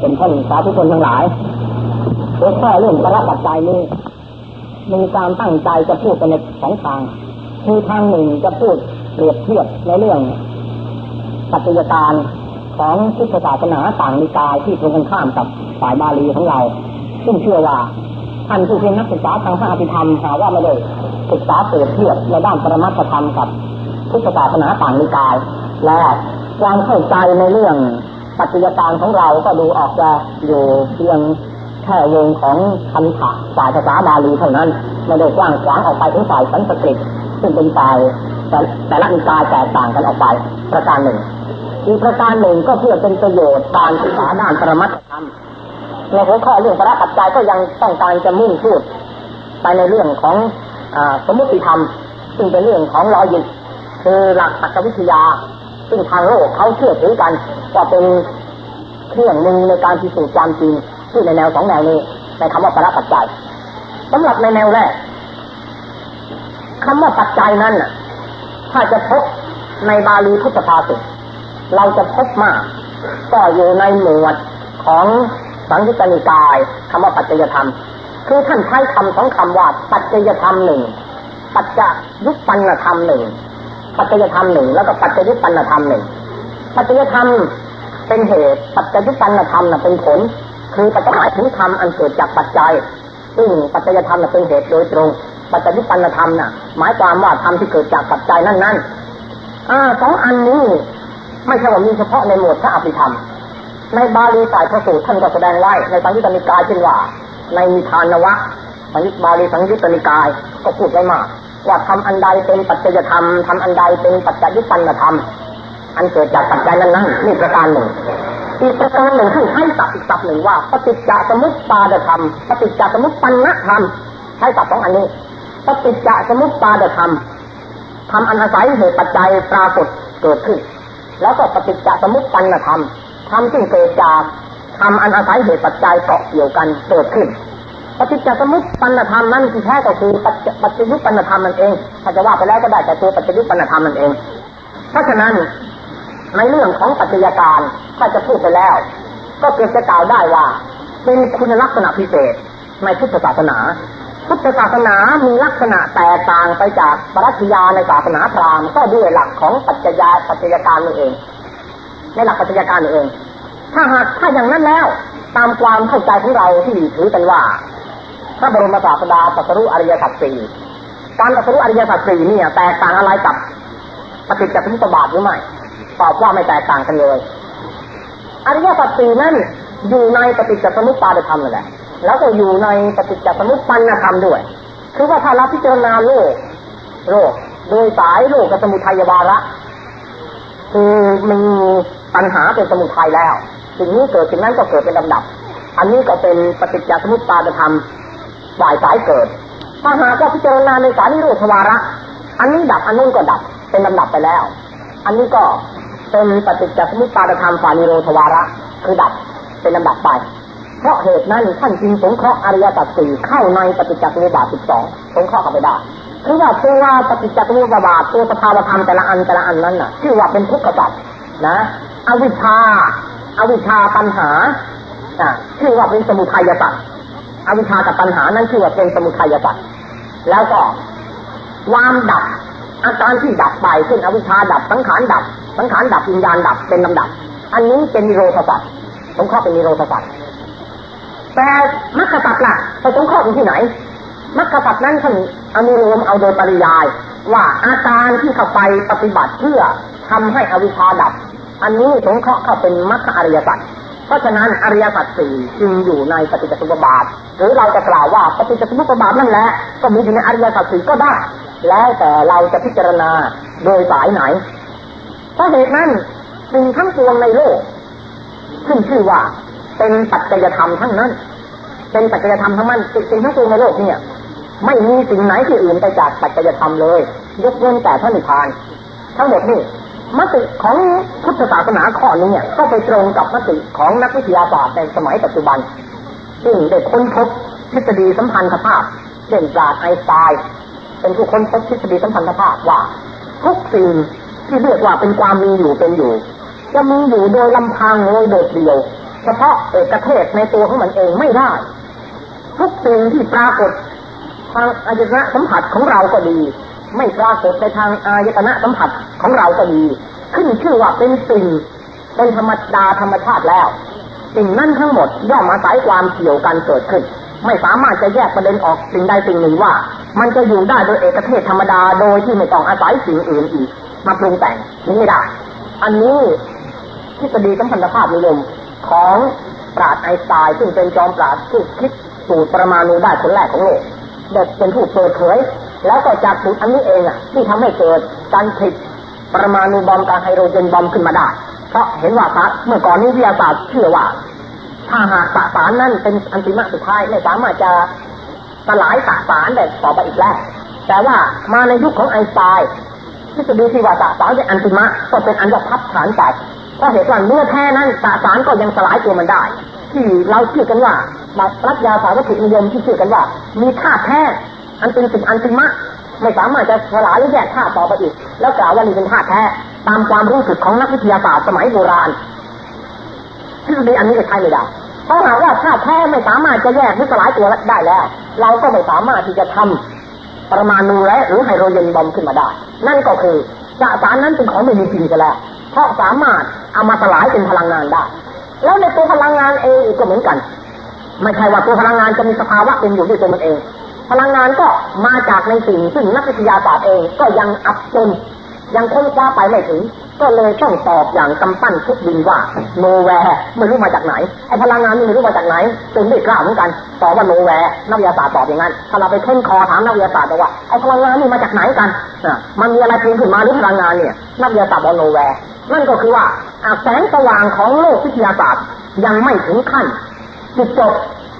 เป็นท่านสาธุชนทั้งหลายหัวข้อเรื่องประปัจจัยนี้มีการตั้งใจจะพูดไปในสองทางคือทางหนึ่งจะพูดเปรียบเทียบในเรื่องปัจจัยการของพุทธศาสนาต่างนิกายที่ตรงกันข้ามกับฝ่ายบาลีของเรา ซึ่งเชื่อว่าท่านผู้เป็นนักศึกษาทางพระอภิธรรมหาว่าไม่ได้ศึกษาเปรียบเทียบในด้านปรมัตธรรมกับพุทธศาสนาต่างนิกาย และความเข้าใจในเรื่อง ปัจจัยการของเราก็ดูออกจะอยู่เพียงแค่วงของคันถะฝ่ายภาษาบาลีเท่านั้นไม่ได้กว้างขวางออกไปถึงฝ่ายสันสกฤตซึ่งเป็นฝ่ายแต่ละนิกายแตกต่างกันออกไปประการหนึ่งอีกประการหนึ่งก็เพื่อเป็นประโยชน์การศึกษาด้านปรมัตธรรมในหัวข้อเรื่องพระปัจจัยก็ยังต้องการจะมุ่งพูดไปในเรื่องของอสมมติธรรม ซึ่งเป็นเรื่องของลอยิกคือหลักตรรกวิทยา ซึ่งทางโลกเขาเชื่อถือกันว่าเป็นเครื่องมือในการพิสูจน์ความจริงที่ในแนวสองแนวนี้ในคำว่าพระปัจจัยสำหรับในแนวแรกคำว่าปัจจัยนั้นถ้าจะพบในบาลีพุทธภาษิตเราจะพบมาก ก็อยู่ในหมวดของสังยุตติกายคำว่าปัจจยธรรม คือท่านใช้คำสองคำว่าปัจจยธรรมหนึ่งปัจจยุปันธรรมหนึ่ง ปัจจยธรรมหนึ่งแล้วก็ปัจจยุปันธรรมหนึ่งปัจจยธรรมเป็นเหตุปัจจยุปันธรรมน่ะเป็นผล คือปัจจัยถึงธรรมอันเกิดจากปัจจัย ซึ่งปัจจยธรรมน่ะเป็นเหตุโดยตรง ปัจจยุปันธรรมน่ะ หมายความว่าธรรมที่เกิดจากปัจจัยนั้นนั้นอ่าสองอันนี้ไม่ใช่ว่ามีเฉพาะในหมวดพระอภิธรรม ในบาลีสายพระสูตรท่านก็แสดงไว้ในสังยุตตนิกายเช่นว่า ในมีทานวะสังยุตบาลีสังยุตตนิกายก็พูดไว้มาก ว่าทำอันใดเป็นปัจจยธรรมทำอันใดเป็นปัจจยุปันธรรม อันเกิดจากปัจจัยนั้นนั้นนี่ประการหนึ่ง อีกประการหนึ่งท่านใช้ศัพท์อีกศัพท์หนึ่งว่าปฏิจจสมุปบาทธรรมปฏิจจสมุปปันธรรมใช้ศัพท์สองอันนี้ปฏิจจสมุปบาทธรรมทำอันอาศัยเหตุปัจจัยปรากฏเกิดขึ้น แล้วก็ปฏิจจสมุปปันธรรมธรรมที่เกิดจากทำอันอาศัยเหตุปัจจัยเกาะเกี่ยวกันเกิดขึ้น ฏิจจสมุปปันธรรมนั้นที่แท้ก็คือปัจจยุปันธรรมมันเองถ้าจะว่าไปแล้วก็ได้แต่ตัวปัจจยุปันธรรมมันเอง เพราะฉะนั้นในเรื่องของปัจจัยการถ้าจะพูดไปแล้ว ก็เกิดจะกล่าวได้ว่า เป็นคุณลักษณะพิเศษในพุทธศาสนา พุทธศาสนามีลักษณะแตกต่างไปจากปรัชญาในศาสนาพราหมณ์ก็ด้วยหลักของปัจจัยปัจจัยการนี่เอง ในหลักปัจจัยการนี่เอง ถ้าหากถ้าอย่างนั้นแล้ว ตามความเข้าใจของเราที่ถือกันว่า ระบรมศาสดาตรัสรู้อริยสัจสี่การตรัสรู้อริยสัจสี่เนี่ยแตกต่างอะไรกับปฏิจจสมุปบาทหรือไม่ตอบว่าไม่แตกต่างกันเลย อริยสัจสี่นั้นอยู่ในปฏิจจสมุปบาทธรรมนั่นแหละแล้วก็อยู่ในปฏิจจสมุปปันธรรมด้วย คือว่าถ้าเราพิจารณาโลกโลกโดยสายโลกกับสมุทัยวาระคือมีปัญหาเป็นสมุทัยแล้วสิ่งนี้เกิดสิ่งนั้นก็เกิดเป็นลำดับ อันนี้ก็เป็นปฏิจจสมุปบาทธรรม ฝ่ายสายเกิด ถ้าหากว่าพิจารณาในสายนิโรธวาระ อันนี้ดับอันนู้นก็ดับเป็นลำดับไปแล้ว อันนี้ก็เป็นปฏิจจสมุปบาทธรรมฝ่ายนิโรธวาระ คือดับเป็นลำดับไป เพราะเหตุนั้นท่านจึงสงเคราะห์อริยสัจสี่เข้าในปฏิจจสมุปบาทสิบสองสงเคราะห์เข้าไปได้คือว่าตัวปฏิจจสมุปบาทตัวสภาวธรรมแต่ละอันแต่ละอันนั้นน่ะชื่อว่าเป็นทุกขสัจนะอวิชชาอวิชชาปัญหาอ่าชื่อว่าเป็นสมุทัยสัจ อวิชชากับปัญหานั้นชื่อว่าเป็นสมุทัยสัจแล้วก็ความดับอาการที่ดับไปเช่นอวิชชาดับสังขารดับ สังขารดับวิญญาณดับเป็นลำดับ อันนี้เป็นนิโรธสัจสงเคราะห์เป็นนิโรธสัจแต่มรรคสัจล่ะไปสงเคราะห์อยู่ที่ไหนมรรคสัจนั้นท่านอนุโลมเอาโดยปริยาย ว่าอาการที่เข้าไปปฏิบัติเพื่อทำให้อวิชชาดับ อันนี้สงเคราะห์เข้าเป็นมรรคอริยสัจ ราะฉะนั้นอริยสัจสี่จึงอยู่ในปฏิจจสมุปบาท หรือเราจะกล่าวว่าปฏิจจสมุปบาทนั่นแหละก็มีอยู่ในอริยสัจสี่ก็ได้ แล้วแต่เราจะพิจารณาโดยสายไหนเพราะเหตุนั้นสิ่งทั้งปวงในโลก ขึ้นชื่อว่าเป็นปัจจยธรรมทั้งนั้น เป็นปัจจยธรรมทั้งนั้นสิ่งทั้งปวงในโลกเนี่ย ไม่มีสิ่งไหนที่อื่นไปจากปัจจยธรรมเลย ยกเว้นแต่พระนิพพาน ทั้งหมดนี่ มติของพุทธศาสนาข้อนี้เนี่ยก็ไปตรงกับมติของนักวิทยาศาสตร์ในสมัยปัจจุบัน ซึ่งได้ค้นพบทฤษฎีสัมพันธภาพเช่นปราชญ์ไอสไตน์เป็นผู้ค้นพบทฤษฎีสัมพันธภาพว่าทุกสิ่งที่เรียกว่าเป็นความมีอยู่เป็นอยู่ จะมีอยู่โดยลำพังโดยโดดเดี่ยว เฉพาะเอกเทศในตัวของมันเองไม่ได้ ทุกสิ่งที่ปรากฏทางอายตนะสัมผัสของเราก็ดี ไม่ปรากฏในทางอายตนะสัมผัสของเราก็ดี ขึ้นชื่อว่าเป็นสิ่งเป็นธรรมดาธรรมชาติแล้ว สิ่งนั้นทั้งหมดย่อมอาศัยความเกี่ยวกันเกิดขึ้น ไม่สามารถจะแยกประเด็นออกสิ่งใดสิ่งหนึ่งว่า มันจะอยู่ได้โดยเอกเทศธรรมดาโดยที่ไม่ต้องอาศัยสิ่งอื่นอีกมาปรุงแต่งนี้ไม่ได้ อันนี้ทฤษฎีสัมพันธภาพนิยมของปราชญ์ไอสไตน์ซึ่งเป็นจอมปราชญ์ผู้คิดสูตรประมาณูได้คนแรกของโลกเด็กเป็นผู้เปิดเผย แล้วก็จากสูตรอันนี้เองอะ ที่ทำให้เกิดการผลิตปรมาณูบอมการไฮโดรเจนบอมขึ้นมาได้ เพราะเห็นว่าเมื่อก่อนนี้วิทยาศาสตร์เชื่อว่า ถ้าหากสสารนั้นเป็นอันติมาสุดท้ายไม่สามารถจะสลายสสารได้ต่อไปอีกแล้วแต่ว่ามาในยุคของไอน์สไตน์ทฤษฎีที่ว่าสสารเป็นอันติมะก็เป็นอันว่าพับฐานไปเพราะเหตุว่าเมื่อแท้นั้นสสารก็ยังสลายตัวมันได้ ที่เราเชื่อกันว่าปรัชญาสารวัตถุนิยมที่เชื่อกันว่า มีธาตุแท้ อันเป็นสิ่งอันติมะไม่สามารถจะสลายหรือแยกธาตุต่อไปอีก แล้วกล่าวว่านี่เป็นธาตุแท้ตามความรู้สึกของนักวิทยาศาสตร์สมัยโบราณทฤษฎีอันนี้ก็ใช้ไม่ได้เพราะหากว่าธาตุแท้ไม่สามารถจะแยกหรือสลายตัวได้แล้ว เราก็ไม่สามารถที่จะทำประมาณูและหรือไฮโดรเจนบอมขึ้นมาได้ นั่นก็คือสสารนั้นเป็นของไม่มีจริงจะแล้วเพราะสามารถเอามาสลายเป็นพลังงานได้ แล้วในตัวพลังงานเองก็เหมือนกัน ไม่ใช่ว่าตัวพลังงานจะมีสภาวะเป็นอยู่ด้วยตัวมันเอง พลังงานก็มาจากในสิ่งซึ่งนักวิทยาศาสตร์เองก็ยังอับจนยังค้นคว้าไปไม่ถึง ก็เลยต้องตอบอย่างกำปั้นทุบดินว่า nowhere ไม่รู้มาจากไหนไอ้พลังงานนี่ไม่รู้มาจากไหนจนไม่กล้าเหมือนกันตอบว่า nowhere นักวิทยาศาสตร์ตอบอย่างนั้นถ้าเราไปเค้นคอถามนักวิทยาศาสตร์ว่าไอ้พลังงานนี่มาจากไหนกันอะมันมีอะไรเกิดขึ้นมาหรือพลังงานเนี่ยนักวิทยาศาสตร์บอก nowhere นั่นก็คือว่าแสงสว่างของโลกวิทยาศาสตร์ยังไม่ถึงขั้นจุดจบ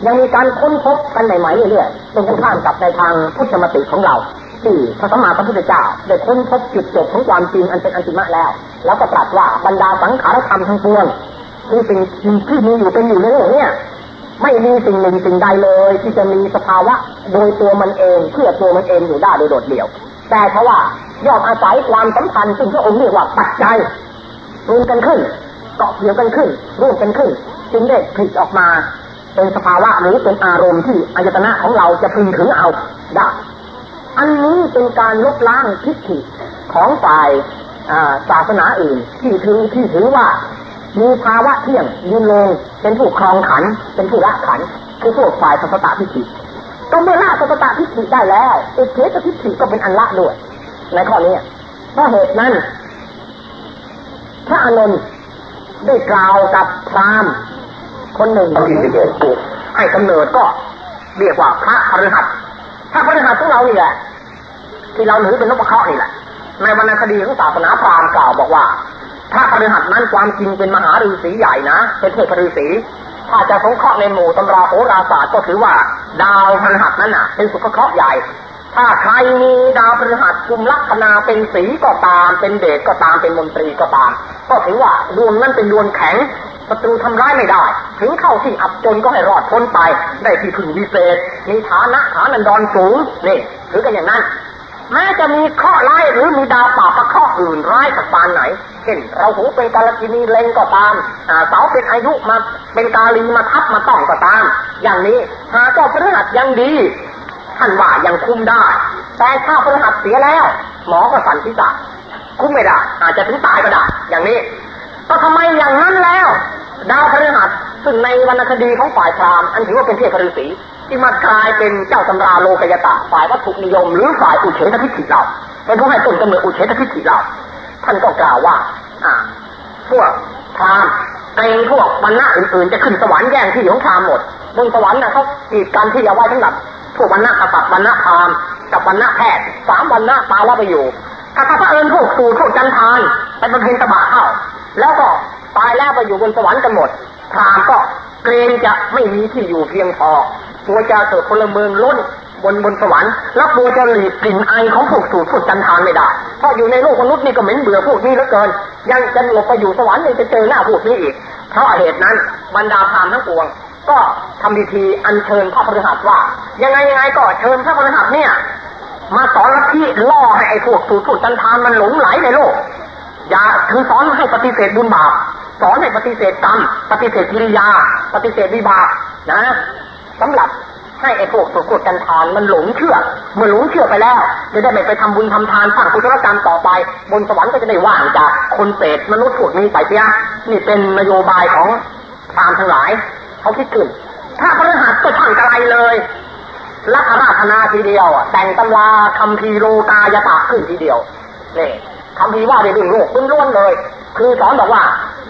ยังมีการค้นพบกันใหม่ๆเรื่อยๆตรงข้ามกับในทางพุทธมติของเราที่พระสัมมาสัมพุทธเจ้าได้ค้นพบจุดจบของความจริงอันเป็นอันติมะแล้ว แล้วก็ตรัสว่าบรรดาสังขารธรรมทั้งปวงคือสิ่งที่มีอยู่เป็นอยู่ในโลกเนี่ยไม่มีสิ่งหนึ่งสิ่งใดเลย ที่จะมีสภาวะโดยตัวมันเองเพื่อตัวมันเองอยู่ได้โดยโดดเดี่ยว แต่เพราะว่าย่อมอาศัยความสัมพันธ์ซึ่งพระองค์เรียกว่าปัจจัยรวมกันขึ้นเกาะเกี่ยวกันขึ้นร่วมกันขึ้นจึงได้ผลิตออกมา เป็นสภาวะหรือเป็นอารมณ์ที่อายตนะของเราจะพึงถึงเอาได้อันนี้เป็นการลบล้างทิฏฐิของฝ่ายศาสนาอื่น ที่ถือที่ถือว่ามีภาวะเที่ยงยืนลงเป็นผู้ครองขัน เป็นผู้ละขันคือพวกฝ่ายสัตตทิฏฐิก็เมื่อละสัตตทิฏฐิได้แล้วอิเทสทิฏฐิก็เป็นอันละด้วยในข้อนี้เพราะเหตุนั้น พระอานนท์ได้กล่าวกับพราหมณ์ คนหนึ่งที่สิบเอ็ดปลูกให้กำเนิดก็เรียกว่าพระอรหัตพระพฤหัสของเรานี่แหละที่เราถือเป็นนพเคราะห์นี่แหละ ในวรรณคดีของศาสนาพราหมณ์กล่าวบอกว่าพระพฤหัสนั้นความจริงเป็นมหาฤาษีใหญ่นะ เป็นเทพฤาษีถ้าจะสงเคราะห์ในหมู่ตำราโหราศาสตร์ก็ถือว่า ดาวพฤหัสนั้นน่ะ เป็นสุขเคราะห์ใหญ่ ถ้าใครมีดาวพฤหัสกุมลัคนาเป็นสีก็ตาม เป็นเดชก็ตามเป็นมนตรีก็ตาม ก็ถือว่าดวงนั้นเป็นดวงแข็งศัตรูทำร้ายไม่ได้ ถึงเข้าที่อับจนก็ให้รอดพ้นไป ได้ที่พึงวิเศษ มีฐานะฐานันดรสูงนี่ถือกันอย่างนั้นแม้จะมีข้อร้ายหรือมีดาวป่าประข้ออื่นร้ายสักปานไหน เช่นเราหูเป็นกาลกินีเลงก็ตามเสาเป็นอายุมาเป็นกาลีมาทับมาต้องก็ตาม อย่างนี้หาเจ้าพระหัสยังดี ท่านว่ายังคุมได้ แต่ถ้าพระหัสเสียแล้ว หมอก็สันติษะคุ้มไม่ได้ อาจจะถึงตายก็ได้ อย่างนี้ ก็ทำไมอย่างนั้นแล้ว ดาวพฤหัสซึ่งในวรรณคดีของฝ่ายพราหมณ์อันถือว่าเป็นเทพฤาษีที่มากลายเป็นเจ้าตำราโลกยตาฝ่ายวัตถุนิยม หรือฝ่ายอุเฉททิฏฐิเราเป็นผู้ให้ต้นกำเนิดอุเฉททิฏฐิเราท่านก็กล่าวว่า อ่า พวกพราหมณ์เกรงพวกวรรณะอื่นๆ จะขึ้นสวรรค์แย่งที่ของพราหมณ์หมดบนสวรรค์นะเขาจีดกันที่เอาไว้สำหรับ พวกวรรณะกษัตริย์วรรณะพามกับวรรณะแพทย์สามวรรณะตาว่าไปอยู่ถ้าพระเอิญพวกสูพวกจันทานเป็นบรรเพนตบะเข้าแล้วก็ตายแล้วไปอยู่บนสวรรค์กันหมดพรามก็เกรงจะไม่มีที่อยู่เพียงพอกลัวจะเกิดพลเมืองล้นบนบนสวรรค์แล้วกลัวจะหลีกกลิ่นไอของพวกสูตรพวกจันทานไม่ได้ เพราะอยู่ในโลกมนุษย์นี่ก็เหม็นเบื่อพวกนี้เหลือเกิน ยังจะหลบไปอยู่สวรรค์ยังจะเจอหน้าพวกนี้อีก เพราะเหตุนั้นบรรดาพรามทั้งปวง ก็ทำพิธีอัญเชิญพระพฤหัสว่า ยังไงยังไงก็เชิญพระพฤหัสเนี่ย มาสอนลัทธิล่อให้ไอ้พวกสูตรพวกจันทานมันหลงไหลในโลก อย่าคือสอนให้ปฏิเสธบุญบาปสอนให้ปฏิเสธกรรมปฏิเสธกิริยา ปฏิเสธวิบากนะสำหรับให้ไอ้พวกสุกุกันทานมันหลงเชื่อ เมื่อหลงเชื่อไปแล้ว จะได้ไม่ไปทำบุญทำทานสร้างกุศลกรรมต่อไป บนสวรรค์ก็จะได้ว่างจากคนเปรตมนุษย์พวกนี้ไปเสียนี่เป็นนโยบายของพรามทั้งหลาย เขาคิดขึ้น ถ้าพระหัสก็ช่างกระไรเลยรับอาราธนาทีเดียวแต่งตำราคำพีโลกายตาขึ้นทีเดียวนี่คำพีว่าในเรื่องโลกล้วนเลย คือสอนบอกว่า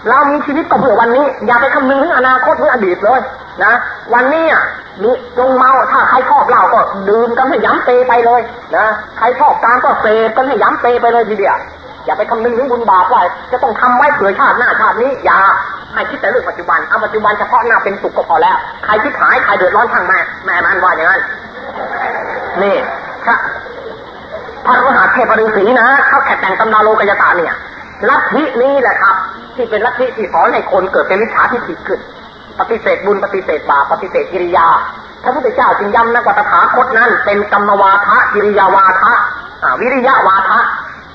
เรามีชีวิตก็เพื่อวันนี้ อย่าไปคำนึงถึงอนาคตหรืออดีตเลยนะวันนี้อะมีจงเมาถ้าใครชอบเหล้าก็ดื่มกันให้ย้ำเปไปเลยนะใครชอบการก็เสพกันให้ย้ำเปไปเลยทีเดียว อย่าไปคำนึงถึงบุญบาปว่าจะต้องทำไว้เผื่อชาติหน้าชาตินี้อย่าให้คิดแต่เรื่องปัจจุบันเอาปัจจุบันเฉพาะหน้าเป็นสุขก็พอแล้ว ใครคิดหายใครเดือดร้อนทางแม่แม่มันว่าอย่างนั้นนี่พระพระมหาเทพฤาษีนะเขาแข่แต่งตำนาโลกยตาเนี่ยลัทธินี้แหละครับ ที่เป็นลัทธิที่สอนให้คนเกิดเป็นวิชาที่ผิดขึ้น ปฏิเสธบุญปฏิเสธบาปปฏิเสธกิริยาพระพุทธเจ้าจึงย้ำนะว่าตถาคตนั้นเป็นกรรมวาทะกิริยาวาทะวิริยะวาทะ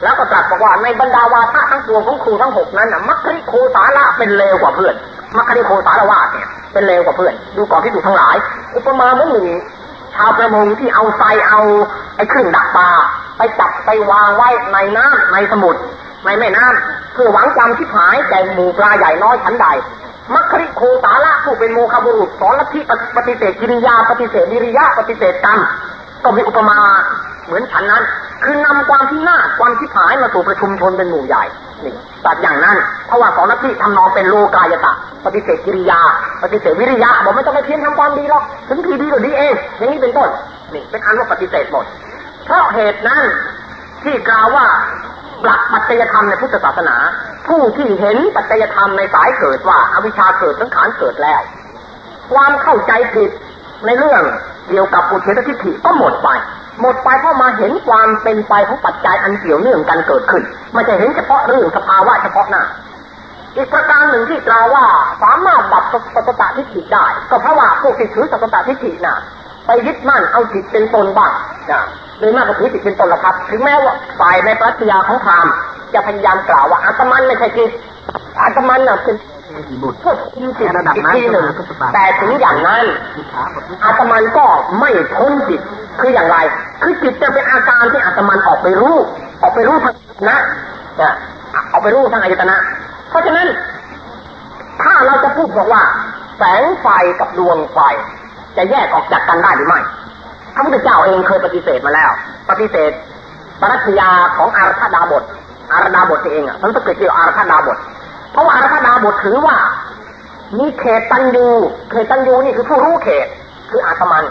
แล้วก็ตรัสบอกว่าในบรรดาวาทะทั้งปวงของครูทั้งหกนั้นนะมัคคิโคสาระเป็นเลวกว่าเพื่อน มัคคิโคสารวาสเนี่ยเป็นเลวกว่าเพื่อน ดูก่อนที่ดูทั้งหลาย อุปมาเหมือนหนึ่งชาวประมงที่เอาไซเอาไอ้เครื่องดักปลาไปจับไปวางไว้ในน้ำในสมุทรในแม่น้ำเพื่อหวังความชิบหายแก่หมู่ปลาใหญ่น้อยชั้นใดมัคคิโคสาระผู้เป็นโมคบุรุษสอนลัทธิปฏิเสธกิริยาปฏิเสธวิริยะปฏิเสธกรรมก็มีอุปมาเหมือนฉันนั้น คือนำความที่น่าความที่หายมาสู่ประชุมชนเป็นหมู่ใหญ่นี่ตัดอย่างนั้น เพราะว่าสองนักที่ทำนองเป็นโลกายตะ ปฏิเสธกิริยา ปฏิเสธวิริยะบอกไม่ต้องไปเพียรทำความดีหรอกถึงทีดีก็ดีเอง อย่างนี้เป็นต้นนี่เป็นอันว่าปฏิเสธหมด เพราะเหตุนั้นที่กล่าวว่าหลักปัจจัยธรรมในพุทธศาสนา ผู้ที่เห็นปัจจัยธรรมในสายเกิดว่าอาวิชชาเกิดสังขารเกิดแล้ว ความเข้าใจผิดในเรื่องเกี่ยวกับปุถุชนทิฏฐิก็หมดไป หมดไปเพราะมาเห็นความเป็นไปของปัจจัยอันเกี่ยวเนื่องกันเกิดขึ้น ไม่ใช่เห็นเฉพาะเรื่องสภาวะเฉพาะหน้า อีกประการหนึ่งที่กล่าวว่าสามารถดับสัตตทิฏฐิได้ ก็เพราะว่าพวกที่ถือสัตตทิฏฐิน่ะ ไปยึดมั่นเอาจิตเป็นตนบ้างนะโดยมากก็ถือจิตเป็นตนละครับ ถึงแม้ว่าฝ่ายในปรัชญาของพราหมณ์จะพยายามกล่าวว่าอาตมันไม่ใช่จิตอาตมันน่ะเป็น บุตรคุมจิตอีกทีหนึ่งแต่ถึงอย่างนั้น อาตมันก็ไม่พ้นจิต คืออย่างไร คือจิตจะเป็นอาการที่อาตมันออกไปรู้ ออกไปรู้ทางนะนะออกไปรู้ทางอายตนะ เพราะฉะนั้น ถ้าเราจะพูดบอกว่า แสงไฟกับดวงไฟ จะแยกออกจากกันได้หรือไม่พระพุทธเจ้าเองเคยปฏิเสธมาแล้ว ปฏิเสธปรัชญาของอารคดาบทอารดาบทเองอะมันต้องเกิดเกี่ยวอารคดาบทเพ ราะว่าอารคดาบทถือว่า มีเขตตันยูเขตตันยูนี่คือผู้รู้เขต คืออาตมัน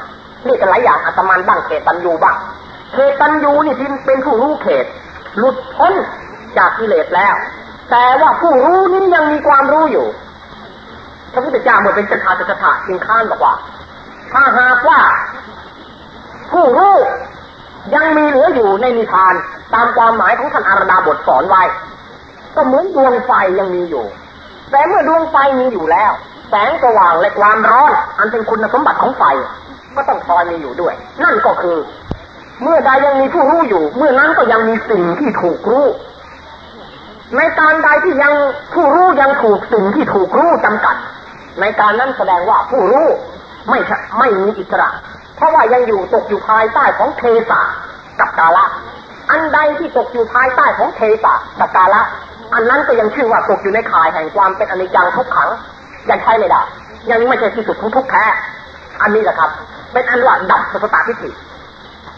นี่กันหลายอย่างอาตมันบ้างเขตตันยูบ้างเขตตันยูนี่ที่เป็นผู้รู้เขต หลุดพ้นจากกิเลสแล้ว แต่ว่าผู้รู้นี้ยังมีความรู้อยู่พระพุทธเจ้าเมื่อเป็นจักราจักรถาจึงข้านบอกว่า ถ้าหากว่า ผู้รู้ยังมีเหลืออยู่ในนิทาน ตามความหมายของท่านอารดาบทสอนไว้ ก็เหมือนดวงไฟยังมีอยู่ แต่เมื่อดวงไฟมีอยู่แล้ว แสงสว่างและความร้อน อันเป็นคุณสมบัติของไฟ ก็ต้องคอยมีอยู่ด้วย นั่นก็คือ เมื่อใดยังมีผู้รู้อยู่ เมื่อนั้นก็ยังมีสิ่งที่ถูกรู้ ในการใดที่ยังผู้รู้ยังถูกสิ่งที่ถูกรู้จำกัด ในการนั้นแสดงว่าผู้รู้ไม่ไม่มีอิสระ เพราะว่ายังอยู่ตกอยู่ภายใต้ของเทสะกับกาละ อันใดที่ตกอยู่ภายใต้ของเทสะกับกาละ อันนั้นก็ยังชื่อว่าตกอยู่ในข่ายแห่งความเป็นอนิจจังทุกขังยังใช้ไม่ได้ ยังไม่ใช่ที่สุดของทุกแท้ อันนี้แหละครับ เป็นอันว่าดับสตาทิฏฐิ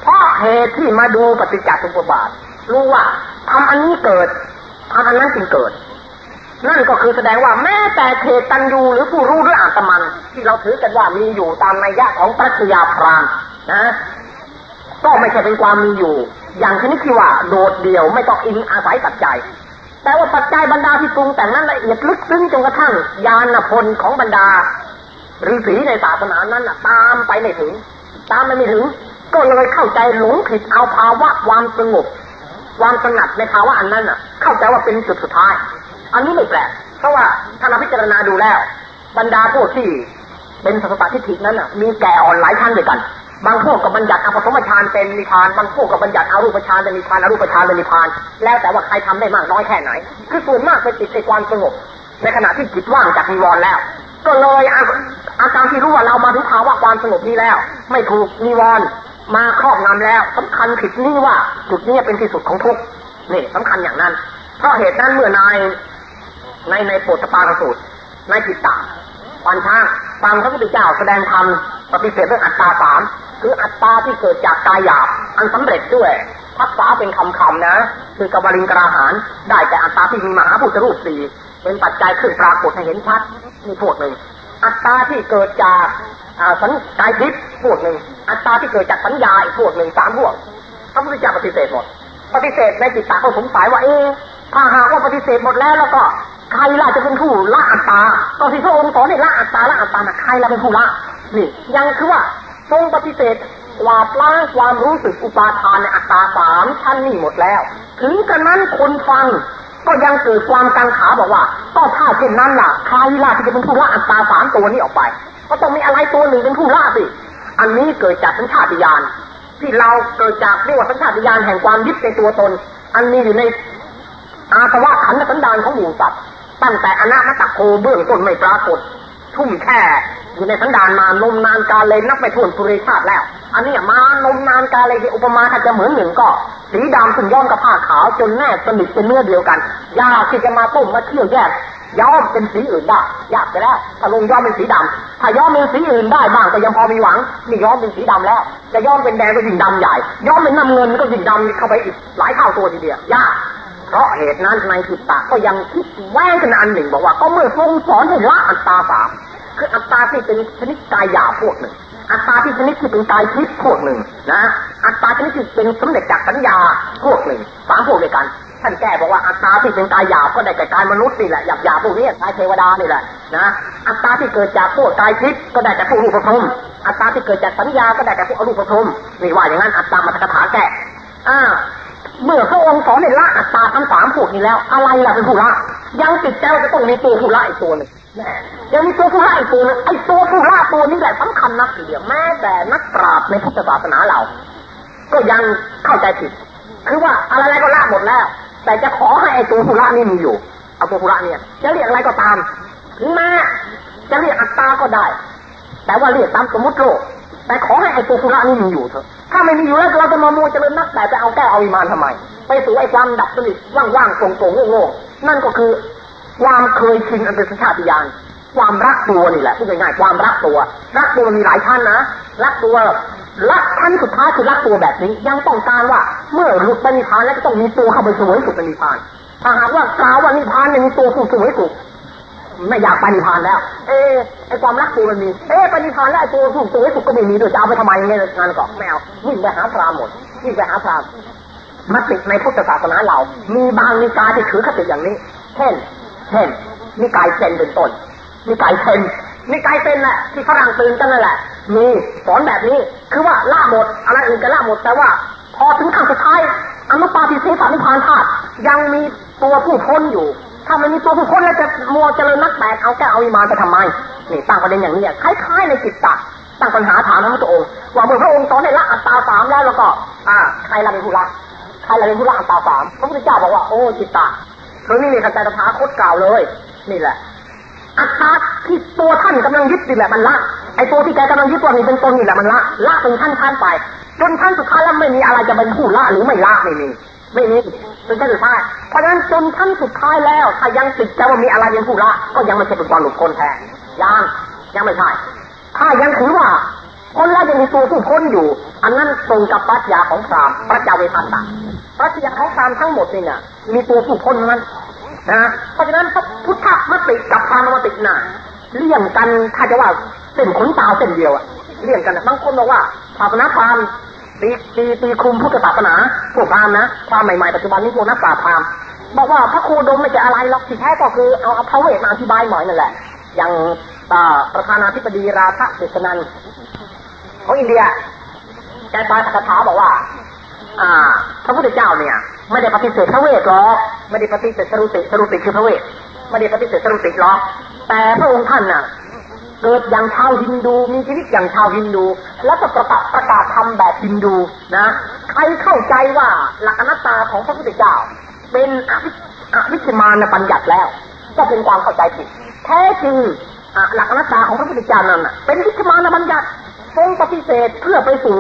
เพราะเหตุที่มาดูปฏิจจสมุปบาท รู้ว่าทำอันนี้เกิดทำอันนั้นจึงเกิด นั่นก็คือแสดงว่าแม้แต่เขตตันยูหรือผู้รู้หรืออาตมัน ที่เราถือกันว่ามีอยู่ตามนัยยะของปรัชญาพรามนะก็ไม่ใช่เป็นความมีอยู่ อย่างชนิดที่ว่าโดดเดี่ยวไม่ต้องอิงอาศัยปัจจัย แต่ว่าปัจจัยบรรดาที่ปรุงแต่งนั้นละเอียดลึกซึ้งจนกระทั่งญาณพลของบรรดาฤาษีในศาสนานั้นตามไปไม่ถึง ตามไม่ถึง ก็เลยเข้าใจหลงผิดเอาภาวะความสงบความสงัดในภาวะอันนั้นอะ เข้าใจว่าเป็นจุดสุดท้าย อันนี้ไม่แปลกเพราะว่าถ้าเราพิจารณาดูแล้ว บรรดาพวกที่เป็นสัตตทิฏฐินั้นอะ มีแก่อ่อนหลายชั้นด้วยกัน บางพวกกับบัญญัติอภสมฌานเป็นนิพาน บางพวกกับบัญญัติอรูปฌานเป็นนิพานอรูปฌานเป็นนิพาน แล้วแต่ว่าใครทำได้มากน้อยแค่ไหน คือส่วนมากไปติดในความสงบ ในขณะที่จิตว่างจากนิวรณ์แล้ว ก็เลยอาการที่รู้ว่าเรามาถึงภาวะความสงบนี้แล้ว ไม่ถูกนิวรณ์มาครอบงำแล้วสำคัญผิดนี่ว่าจุดนี้เป็นที่สุดของทุกนี่สำคัญอย่างนั้น เพราะเหตุนั้นเมื่อนายในในโปรตปาสูตรในจิตตาปัญชาฟังพระพุทธเจ้าแสดงธรรม ปฏิเสธเรื่องอัตตาสามคืออัตตาที่เกิดจากกายหยาบอันสำเร็จด้วยพักษาเป็นคำคำนะ คือกบาลิงกราหารได้แต่อัตตาที่มีมหาพุทธรูปสี่เป็นปัจจัยขึ้นปรากฏให้เห็นชัดนี่พวกหนึ่ง อัตตาที่เกิดจากสัญกายทิพย์พวกหนึ่ง อัตตาที่เกิดจากสัญญาอีกพวกหนึ่งสามพวกพระพุทธเจ้าปฏิเสธหมด ปฏิเสธในจิตตาเขาสงสัยว่าเอ๊ถ้าหากว่าปฏิเสธหมดแล้วแล้วก็ใครล่ะจะเป็นผู้ละอัตตาตอนที่พระองค์สอนในละอัตตาละอัตตานะใครล่ะเป็นผู้ละ นี่ยังคือว่าทรงปฏิเสธกวาดล้างความรู้สึกอุปาทานในอัตตาสามชั้นนี่หมดแล้ว ถึงกระนั้นคนฟังก็ยังเกิดความกังขาบอกว่าก็ถ้าเช่นนั้นล่ะใครล่ะที่จะเป็นผู้ละอัตตาสามตัวนี้ออกไป ก็ต้องมีอะไรตัวหนึ่งเป็นผู้ละสิ อันนี้เกิดจากสัญชาติญาณที่เราเกิดจากเรียกว่าสัญชาติญาณแห่งความยึดในตัวตน อันนี้อยู่ในอาสวะขันธ์สันดานของหมู่สัตว์ตั้งแต่อนาคตโคเบื้องต้นไม่ปรากฏ ทุ่มแค่อยู่ในสันดานมานมนานกาเลยนับไปทวนปุริชาติแล้ว อันนี้มานมนานกาเลยอุปมาถ้าจะเหมือนหนึ่งก็ สีดำซึ่งย้อมกับผ้าขาวจนแน่สนิทเป็นเนื้อเดียวกัน ยากที่จะมาต้มมาเที่ยวแยกย้อมเป็นสีอื่นได้ยากไปแล้วถ้าลงย้อมเป็นสีดำถ้าย้อมเป็นสีอื่นได้บ้างก็ยังพอมีหวังนี่ย้อมเป็นสีดำแล้ว จะย้อมเป็นแดงก็ยิ่งดำใหญ่ ย้อมเป็นน้ำเงินก็ยิ่งดำเข้าไปอีกหลายเท่าตัวทีเดียวยาก เพราะเหตุนั้นในจิตตะก็ยังคิดแว้งกันอันหนึ่งบอกว่า ก็เมื่อทรงสอนให้ละอัตตาสามคืออัตตาที่เป็นชนิดกายหยาพวกหนึ่ง อัตตาที่ชนิดที่เป็นกายทิพย์พวกหนึ่งนะอัตตาชนิดที่เป็นสำเร็จจากสัญญาพวกหนึ่งสามพวกด้วยกันท่านแก้บอกว่าอัตตาที่เป็นกายหยาบก็ได้แก่กายมนุษย์นี่แหละหยาบหยาพวกนี้กายเทวดานี่แหละนะอัตตาที่เกิดจากพวกกายทิพย์ก็ได้แก่พวกรูปภพอัตตาที่เกิดจากสัญญาก็ได้แก่พวกอรูปภพนี่ว่าอย่างนั้นอัตตามาตรฐานแก้อ่า เมื่อพระองค์สอนในละอัตตาทั้งสามพวกนี้แล้ว อะไรล่ะเป็นผู้ละยังติดใจว่าจะต้องมีตัวผู้ละอีกตัวหนึ่งยังมีตัวผู้ละอีกตัวนึงไอ้ตัวผู้ละตัวนี้แหละสำคัญนักทีเดียวแม้แต่นักปราชญ์ในพุทธศาสนาเรา ก็ยังเข้าใจผิด คือว่าอะไรก็ละหมดแล้ว แต่จะขอให้ไอ้ตัวผู้ละนี่มีอยู่ เอาตัวผู้ละเนี่ย จะเรียกอะไรก็ตามแม้จะเรียกอัตตาก็ได้ แต่ว่าเรียกตามสมมติโลก แต่ขอให้ไอ้ตัวผู้ละนี่มีอยู่เถอะ ถ้าไม่มีอยู่แล้วเราจะมาโมเจริญนักแต่จะเอาแก้เอาอิมานทำไม ไปสู่ไอ้ความดับสนิทว่างๆโปร่งๆโง่ๆนั่นก็คือความเคยชินอันเป็นสัญชาติญาณความรักตัวนี่แหละพูดง่ายๆความรักตัว รักตัวมีหลายชั้นนะรักตัวรักชั้นสุดท้ายคือรักตัวแบบนี้ ยังต้องการว่า เมื่อหลุดไปนิพพานแล้วก็ต้องมีตัวเข้าไปสวยสุขในนิพพานถ้าหากว่ากล่าวว่านิพพานเนี่ยมีตัวผู้สวยสุข ไม่อยากไปนิพพานแล้ว เออไอความรักตัวมันมี เออไปนิพพานแล้วไอตัวผู้สวยสุขก็ไม่มีด้วยจะเอาไปทำไมเงี้ยงานก็ไม่เอาวิ่งไปหาพรามหมดวิ่งไปหาพรามมติในพุทธศาสนาเรา มีบางนิกายที่ถือคติอย่างนี้ เช่น เช่น นิกายเซนเป็นต้น นิกายเซนนิกายเซนแหละที่ฝรั่งตื่นกันนั่นแหละ มีสอนแบบนี้ คือว่าละหมด อะไรอื่นก็ละหมด แต่ว่า พอถึงขั้นสุดท้ายอนุปาทิเสสนิพานธาตุยังมีตัวผู้พ้นอยู่ ถ้ามันมีตัวผู้พ้นแล้วจะมัวเจริญนักแบกเอาแก้เอาอิมานไปทำไมนี่ตั้งประเด็นอย่างนี้คล้ายๆในจิตตะตั้งปัญหาถามพระพุทธองค์ว่าเมื่อพระองค์สอนในละอัตตาสามแล้วแล้วก็ อ่าใครละเป็นผู้ละใครละเป็นผู้ละอัตตาสามพระพุทธเจ้าบอกว่าโอ้จิตตะเธอนี่มีขันใจตถาคตกล่าวเลย นี่แหละอัตตาที่ตัวท่านกำลังยึดนี่แหละมันละไอตัวที่แกกำลังยึดตัวนี้เป็นตนนี่แหละมันละละเป็นขั้นขั้นไป จนขั้นสุดท้ายแล้วไม่มีอะไรจะเป็นผู้ละหรือไม่ละไม่มี ไม่มีจนขั้นสุดท้าย เพราะฉะนั้นจนขั้นสุดท้ายแล้ว ถ้ายังติดใจว่ามีอะไรเป็นผู้ละก็ยังไม่ใช่เป็นความหลุดพ้นแท้ยังยังไม่ใช่ ถ้ายังถือว่าคนละยังมีตัวผู้พ้นอยู่ อันนั้นตรงกับปรัชญาของพรามปรัชญาเวทันตะปรัชญาของพรามทั้งหมดนี่เนี่ยมีตัวผู้พ้นนั้นนะเพราะฉะนั้นพุทธมติกับพรามมติน่ะเลี่ยงกันถ้าจะว่าเส้นขนตาเส้นเดียวอะเลี่ยงกันบางคนบอกว่าศาสนาพราหมณ์ ตีตีตีคุมพุทธศาสนาพวกพราหมณ์นะพราหมณ์ใหม่ๆปัจจุบันนี้พวกนักปราชญ์พราหมณ์บอกว่าพระโคดมไม่จะอะไรหรอกที่แท้ก็คือเอาพระเวทมาอธิบายหน่อยนั่นแหละ อย่างประธานาธิบดีราธเดชนันของอินเดียแกตายสักถาบอกว่า อ่า พระพุทธเจ้าเนี่ย ไม่ได้ปฏิเสธพระเวทหรอกไม่ได้ปฏิเสธสรุติสรุติคือพระเวทไม่ได้ปฏิเสธสรุติหรอกแต่พระองค์ท่านน่ะ เกิดอย่างชาวฮินดูมีชีวิตอย่างชาวฮินดู แล้วก็ประกาศประกาศทำแบบฮินดูนะใครเข้าใจว่าหลักอนัตตาของพระพุทธเจ้า เป็นอวิชมานปัญญัติแล้ว ก็เป็นความเข้าใจผิดแท้จริงหลักอนัตตาของพระพุทธเจ้านั้นเป็นวิชมานบัญญัติทรงปฏิเสธเพื่อไปสู่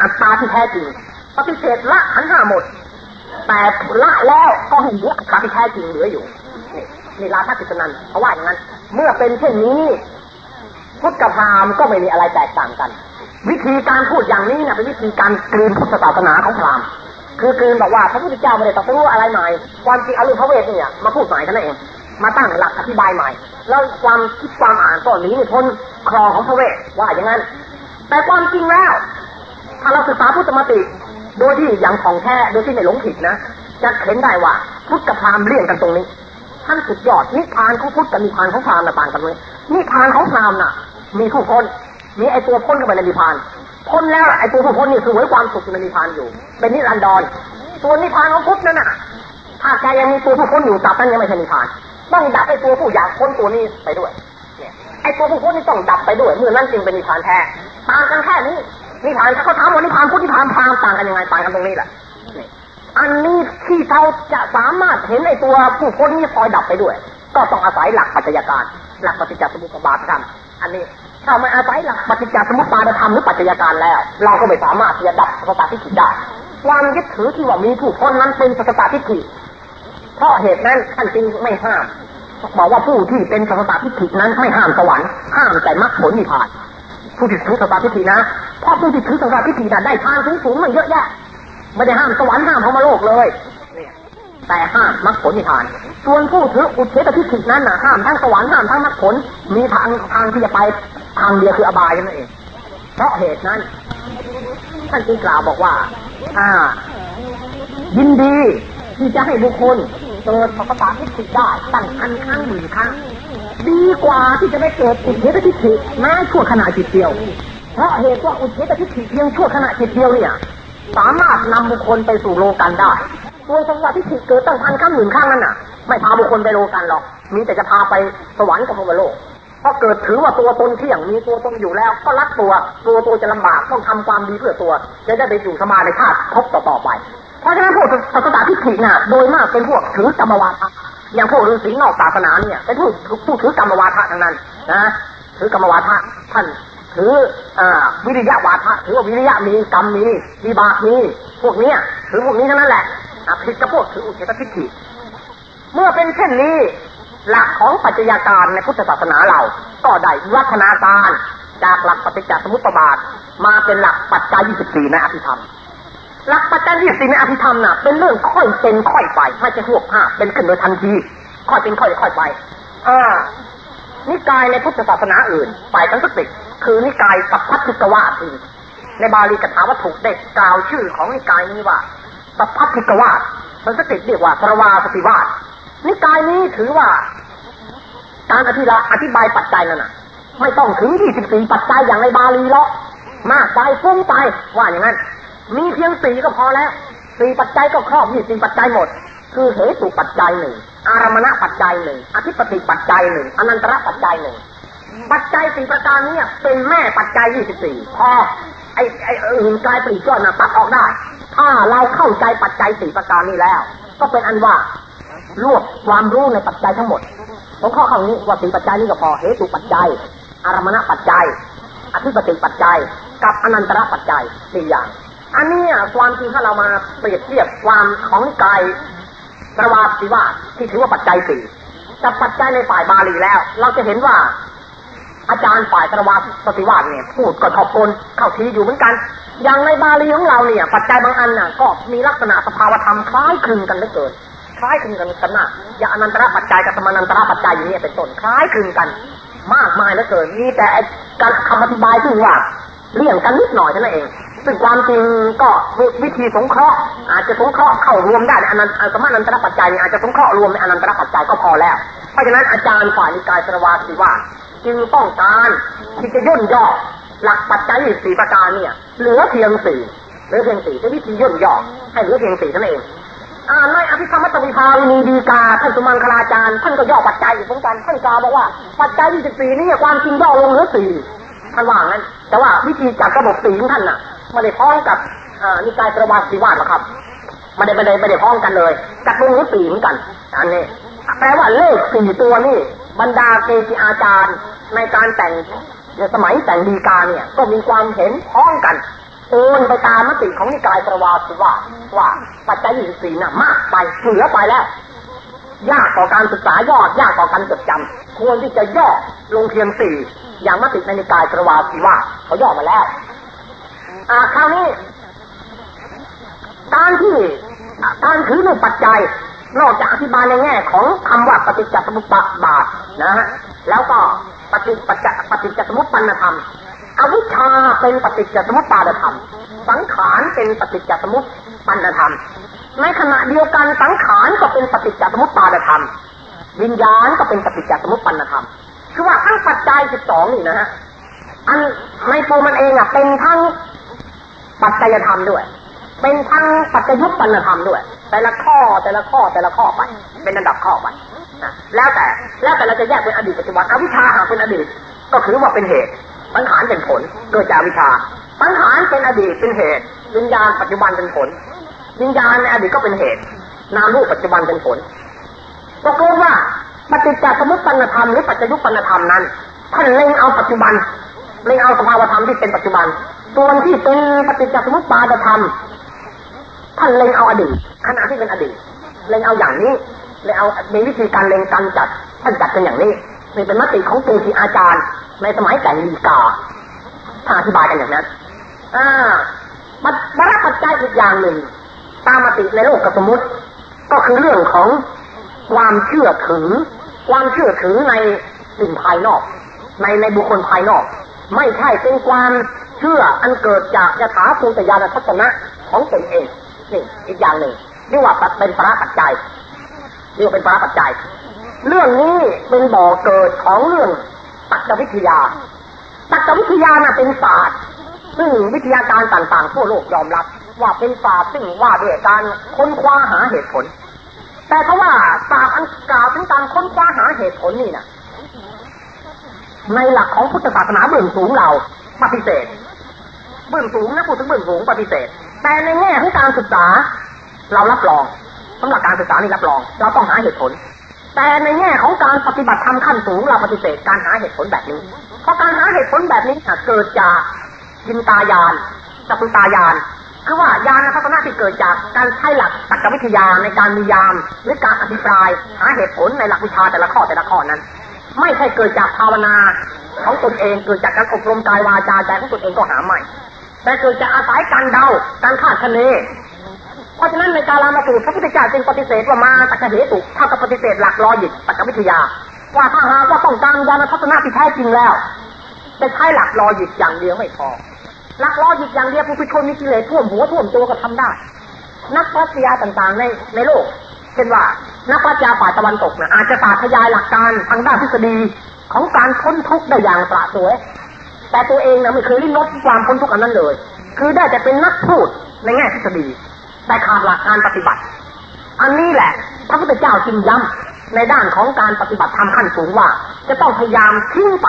อัตตาที่แท้จริง ปฏิเสธละขันห้าหมด แต่ละแล้วก็เห็นเหลืออัตตาที่แท้จริงเหลืออยู่นี่นี่ราชกิจนันเพราะว่าอย่างนั้น เมื่อเป็นเช่นนี้ พุทธพราหมณ์ก็ไม่มีอะไรแตกต่างกัน วิธีการพูดอย่างนี้นะเป็นวิธีการกลืนพุทธศาสนาของพราหมณ์คือกลืนบอกว่าพระพุทธเจ้าไม่ได้ตรัสรู้อะไรใหม่ ความจริงอารมณ์พระเวทเนี่ยมาพูดใหม่ท่านเอง มาตั้งหลักอธิบายใหม่ แล้วความคิดความอ่านตอนนี้นี่พ้นครองของพระเวทว่าอย่างนั้น แต่ความจริงแล้วถ้าเราศึกษาพุทธมติโดยที่อย่างของแท้โดยที่ไม่หลงผิดนะจะเห็นได้ว่าพุทธกับพราหมณ์เลี่ยงกันตรงนี้ ท่านสุดยอดนิพานของพุทธกับนิพานของพราหมณ์ต่างกันเลยนิพานของพราหมณ์น่ะ มีผู้พ้นมีไอตัวพ้นเข้าไปในนิพานพ้นแล้วไอตัวผู้พ้นนี่คือไว้ความสุขในนิพานอยู่ เป็นนิรันดรส่วนนิพานของพุทธนั่นน่ะถ้าแกยังมีตัวผู้พ้นอยู่ตับนั้นยังไม่ใช่นิพาน ต้องดับไอตัวผู้อยากพ้นตัวนี้ไปด้วยเนี่ยไอตัวผู้พ้นนี่ต้องดับไปด้วยเมื่อนั้นจึงเป็นนิพานแท้ต่างกันแค่นี้นิพานถ้าเขาถามว่านิพานพุทธนิพานพราหมณ์ต่างกันยังไงต่างกันตรงนี้แหละ อันนี้ที่เราจะสามารถเห็นไอตัวผู้พ้นนี้คอยดับไปด้วย ก็ต้องอาศัยหลักปัจจัยการ หลักปฏิจจสมุปบาทธรรมอันนี้ถ้าไม่อาศัยหลักปฏิจจสมุปบาทธรรมหรือปัจจัยการแล้ว เราก็ไม่สามารถที่จะดับสัตตทิฏฐิได้ความยึดถือที่ว่ามีผู้พ้นนั้นเป็นสัตตทิฏฐิเพราะเหตุนั้นท่านจึงไม่ห้ามบอกว่าผู้ที่เป็นสัตตทิฏฐินั้นไม่ห้ามสวรรค์ห้ามแต่มรรคผลนิพพานผู้ที่ถือสัตตทิฏฐินะเพราะผู้ที่ถือสัตตทิฏฐินั้นได้ทางสูงสูงม่เยอะแยะ ไม่ได้ห้ามสวรรค์ห้ามพรมโลกเลยแต่ห้ามมรรคผลนิพพาน ส่วนผู้ถืออุเฉตทิฏฐินั้นนะห้ามทั้งสวรรค์ห้ามทั้งมรรคผล มีทางทางที่จะไปทางเดียวคืออบายนั่นเอง เพราะเหตุนั้น ท่านจึงกล่าวบอกว่า อ่า ยินดีที่จะให้บุคคลเกิดภาษาทิฏฐิได้ตั้งพันครั้งหมื่นครั้ง ดีกว่าที่จะไม่เกิดอุเฉตทิฏฐิแม้ชั่วขณะจิตเดียว เพราะเหตุว่าอุเฉตทิฏฐิเพียงชั่วขณะจิตเดียวเนี่ย สามารถนำบุคคลไปสู่โลกันได้ตัวสังวาทิฏฐิเกิดตั้งพันข้างหมื่นข้างนั้นน่ะ ไม่พาบุคคลไปโลกันหรอก มีแต่จะพาไปสวรรค์กับพรมโลกเพราะเกิดถือว่าตัวตนเที่ยงมีตัวตนอยู่แล้ว ก็รักตัวตัวตัวจะลำบากต้องทำความดีเพื่อตัว จะได้ไปอยู่สมาในชาติพบต่อไป เพราะฉะนั้นพวกศาสนาทิฏฐิน่ะ โดยมากเป็นพวกถือกรรมวาทะอย่างพวกฤาษีนอกศาสนาเนี่ยเป็นผู้ผู้ถือกรรมวาทะทั้งนั้นนะถือกรรมวาทะท่าน ถืออวิริยะวาทะถือว่าวิริยะมีกรรมมีมีบาปมีพวกเนี้ยถือพวกนี้ทั้งนั้นแหละผิดกับพวกถืออุเฉตทิฏฐิเมื่อเป็นเช่นนี้ หลักของปัจจัยการในพุทธศาสนาเราก็ได้วัฒนาการจากหลักปฏิจจสมุปบาท มาเป็นหลักปัจจัย 24 ในอภิธรรม หลักปัจจัย 24 ในอภิธรรมน่ะเป็นเรื่องค่อยเป็นค่อยไปไม่ใช่หวกห้าเป็นขึ้นโดยทันทีค่อยเป็นค่อยค่อยไปอ่า นิกายในพุทธศาสนาอื่นฝ่ายสันสกฤตคือนิกายสัพพัทธิกวาทีในบาลีกถาวัตถุได้กล่าวชื่อของนิกายนี้ว่าสัพพัทธิกวาสมันสติเรียกว่าสรวาสติวาสนิกายนี้ถือว่าการอธิบาอธิบายปัจจัยนั่นน่ะ ไม่ต้องถึงยี่สิบสี่ปัจจัยอย่างในบาลีหรอกมากไปฟุ้งไปว่าอย่างนั้น มีเพียงสี่ก็พอแล้วสี่ปัจจัยก็ครอบยี่สิบปัจจัยหมด คือเหตุปัจจัยหนึ่ง อารมณปัจจัยหนึ่งอธิปติปัจจัยหนึ่งอนันตระปัจจัยหนึ่งปัจจัยสี่ประการนี้เป็นแม่ปัจจัยยี่สิบสี่พอไอ้ไอ้อื่นกลายปลีกย่อยนะตัดออกได้ ถ้าเราเข้าใจปัจจัยสี่ประการนี้แล้ว ก็เป็นอันว่ารวบความรู้ในปัจจัยทั้งหมดผมข้อคำนี้ว่าสี่ปัจจัยนี้ก็พอเหตุปัจจัย อารมณปัจจัย อธิปติปัจจัย กับอนันตระปัจจัยสี่อย่าง อันนี้ความจริงถ้าเรามาเปรียบเทียบความของกาย ตรวาสิวาที่ถือว่าปัจจัยสี่กับปัจจัยในฝ่ายบาลีแล้ว เราจะเห็นว่า อาจารย์ฝ่ายตรวาสติวาสเนี่ย พูดก็ขอบคนเข้าทีอยู่เหมือนกัน อย่างในบาลีของเราเนี่ย ปัจจัยบางอันน่ะ ก็มีลักษณะสภาวธรรมคล้ายคลึงกันเหลือเกินคล้ายคลึงกันกันนะอย่างอนันตระปัจจัยกับสมานันตระปัจจัยอย่างนี้เป็นต้นคล้ายคลึงกัน มากมายเหลือเกินมีแต่การคำอธิบายซึ่ว่าเลี่ยงกันนิดหน่อยเท่านั้นเอง ซึ่งความจริงก็วิธีสงเคราะห์อาจจะสงเคราะห์เข้ารวมได้ในอนันตสมานันตระปัจจัยอาจจะสงเคราะห์รวมในอนันตระปัจจัยก็พอแล้ว เพราะฉะนั้นอาจารย์ฝ่ายนิกายสรวาสีว่า จึงต้องการที่จะย่นย่อหลักปัจจัยสี่ประการเนี่ย เหลือเพียงสี่เหลือเพียงสี่จะวิธีย่นย่อให้เหลือเพียงสี่ท่านั้นเองอ่าในอภิธรรมตวิภาวินีดีกาท่านสุมังคลาจารย์ท่านก็ย่อปัจจัยเหมือนกันท่านกล่าวบอกว่าปัจจัยที่สิบสี่นี่ความจริงย่อลงเหลือสี่ท่านว่างั้น แต่ว่าวิธีจัดระบบสี่ของท่านน่ะ ไม่ได้พ้องกับนิกายประวัติสิวาสหรอกครับไม่ได้ไม่ได้ไม่ได้พ้องกันเลยจัดลงเหลือสี่เหมือนกัน อันนี้แปลว่าเลขสี่ตัวนี่บรรดาเกจิอาจารย์ในการแต่งสมัยแต่งดีกาเนี่ย ก็มีความเห็นพ้องกันโอนไปตามมติของนิกายประวัติว่าว่าปัจจัยสี่น่ะมากไปเหลือไปแล้ว ยากต่อการศึกษายอดยากต่อการจดจำควรที่จะย่อลงเพียงสี่อย่างมติในนิกายประวัติว่าเขาย่อมาแล้ว คราวนี้การที่การถือหนึ่งปัจจัย นอกจากอธิบายในแง่ของคำว่าปฏิจจสมุปบาทนะฮะแล้วก็ปฏิปัจจปฏิจจสมุปปนธรรมอวิชชาเป็นปฏิจจสมุปบาทธรรม สังขารเป็นปฏิจจสมุปปนธรรม ในขณะเดียวกันสังขารก็เป็นปฏิจจสมุปบาทธรรม วิญญาณก็เป็นปฏิจจสมุปปนธรรม คือว่าทั้งปัจจัยสิบสองนี่นะฮะอันในตัวมันเองอะเป็นทั้ง ปัจจัยธรรมด้วย เป็นทั้งปัจจยุปปนธรรมด้วย แต่ละข้อแต่ละข้อแต่ละข้อไป เป็นระดับข้อไปนะแล้วแต่แล้วแต่เราจะแยกเป็นอดีตปัจจุบันอวิชชาหากเป็นอดีต ก็ถือว่าเป็นเหตุสังขารเป็นผลเกิดจากวิชาสังขารเป็นอดีตเป็นเหตุ วิญญาณปัจจุบันเป็นผล วิญญาณในอดีตก็เป็นเหตุ นามรูปปัจจุบันเป็นผลตกลงว่าปฏิจจสมุปปนธรรมหรือปัจจยุปปนธรรมนั้นท่านเล็งเอาปัจจุบันเล็งเอาสภาวธรรมที่เป็นปัจจุบัน ส่วนที่เป็นปฏิจจสมุปบาทธรรมท่านเล็งเอาอดีตขณะที่เป็นอดีตเล็งเอาอย่างนี้เล็งเอามีวิธีการเล็งการจัดท่านจัดกันอย่างนี้นี่เป็นมติของเกจิอาจารย์ ในสมัยแต่งดีกาท่านอธิบายกันอย่างนั้นอ่ามันบรรปัจจัยอีกอย่างหนึ่ง ตามมติในโลกกสมมติ ก็คือเรื่องของความเชื่อถือ ความเชื่อถือในสิ่งภายนอก ในในบุคคลภายนอก ไม่ใช่เป็นความ เชื่ออันเกิดจากยถาภูตญาณทัศนะของตนเองนี่อีกอย่างหนึ่งเรียกว่าเป็นปราปัจจัยเรียกเป็นปราปัจจัย เรื่องนี้เป็นบ่อเกิดของเรื่องตักวิทยาตักวิทยาน่ะเป็นศาสตร์ ซึ่งวิทยาการต่างๆทั่วโลกยอมรับ ว่าเป็นศาสตร์ซึ่งว่าด้วยการค้นคว้าหาเหตุผล แต่ถ้าว่าศาสตร์อันกล่าวถึงการค้นคว้าหาเหตุผลนี่นะในหลักของพุทธศาสนาเบื้องสูงเราปฏิเสธ เบื้องสูงนะพูดถึงเบื้องสูงปฏิเสธ แต่ในแง่ของการศึกษา เรารับรองสำหรับการศึกษานี่รับรอง เราต้องหาเหตุผล แต่ในแง่ของการปฏิบัติธรรมขั้นสูงเราปฏิเสธการหาเหตุผลแบบนี้ เพราะการหาเหตุผลแบบนี้เกิดจากยินตายานจัตุตายานคือว่ายานทัศนะที่เกิดจากการใช้หลักตรรกวิทยาในการมียามหรือการอภิปราย หาเหตุผลในหลักวิชาแต่ละข้อแต่ละข้อนั้น ไม่ใช่เกิดจากภาวนาของตนเองเกิดจากการอบรมกายวาจาใจของตนเองก็หาไม่ แต่เกิดจากอาศัยการเดาการคาดคะเนเพราะฉะนั้นในการลามาสูตรพระพุทธเจ้าจึงปฏิเสธว่ามาตะกเหตุเท่ากับปฏิเสธหลักลอจิกตรรกวิทยา ว่าถ้าหากว่าต้องการญาณทัศนะที่แท้จริงแล้วจะใช้หลัก logic อย่างเดียวไม่พอหลัก logic อย่างเดียวปุถุชนมีกิเลสท่วมหัวท่วมตัวก็ทำได้ นักปรัชญาต่างๆในในโลกเช่นว่านักปรัชญาฝ่ายตะวันตกนะอาจจะสาธยายหลักการทางด้านทฤษฎีของการพ้นทุกข์ได้อย่างปราดสวย แต่ตัวเองนะไม่เคยลิ้นรสความพ้นทุกข์อันนั้นเลย คือได้แต่เป็นนักพูดในแง่ทฤษฎีแต่ขาดหลักการปฏิบัติ อันนี้แหละ พระพุทธเจ้าจึงย้ำในด้านของการปฏิบัติธรรมขั้นสูงว่า จะต้องพยายามทิ้งไป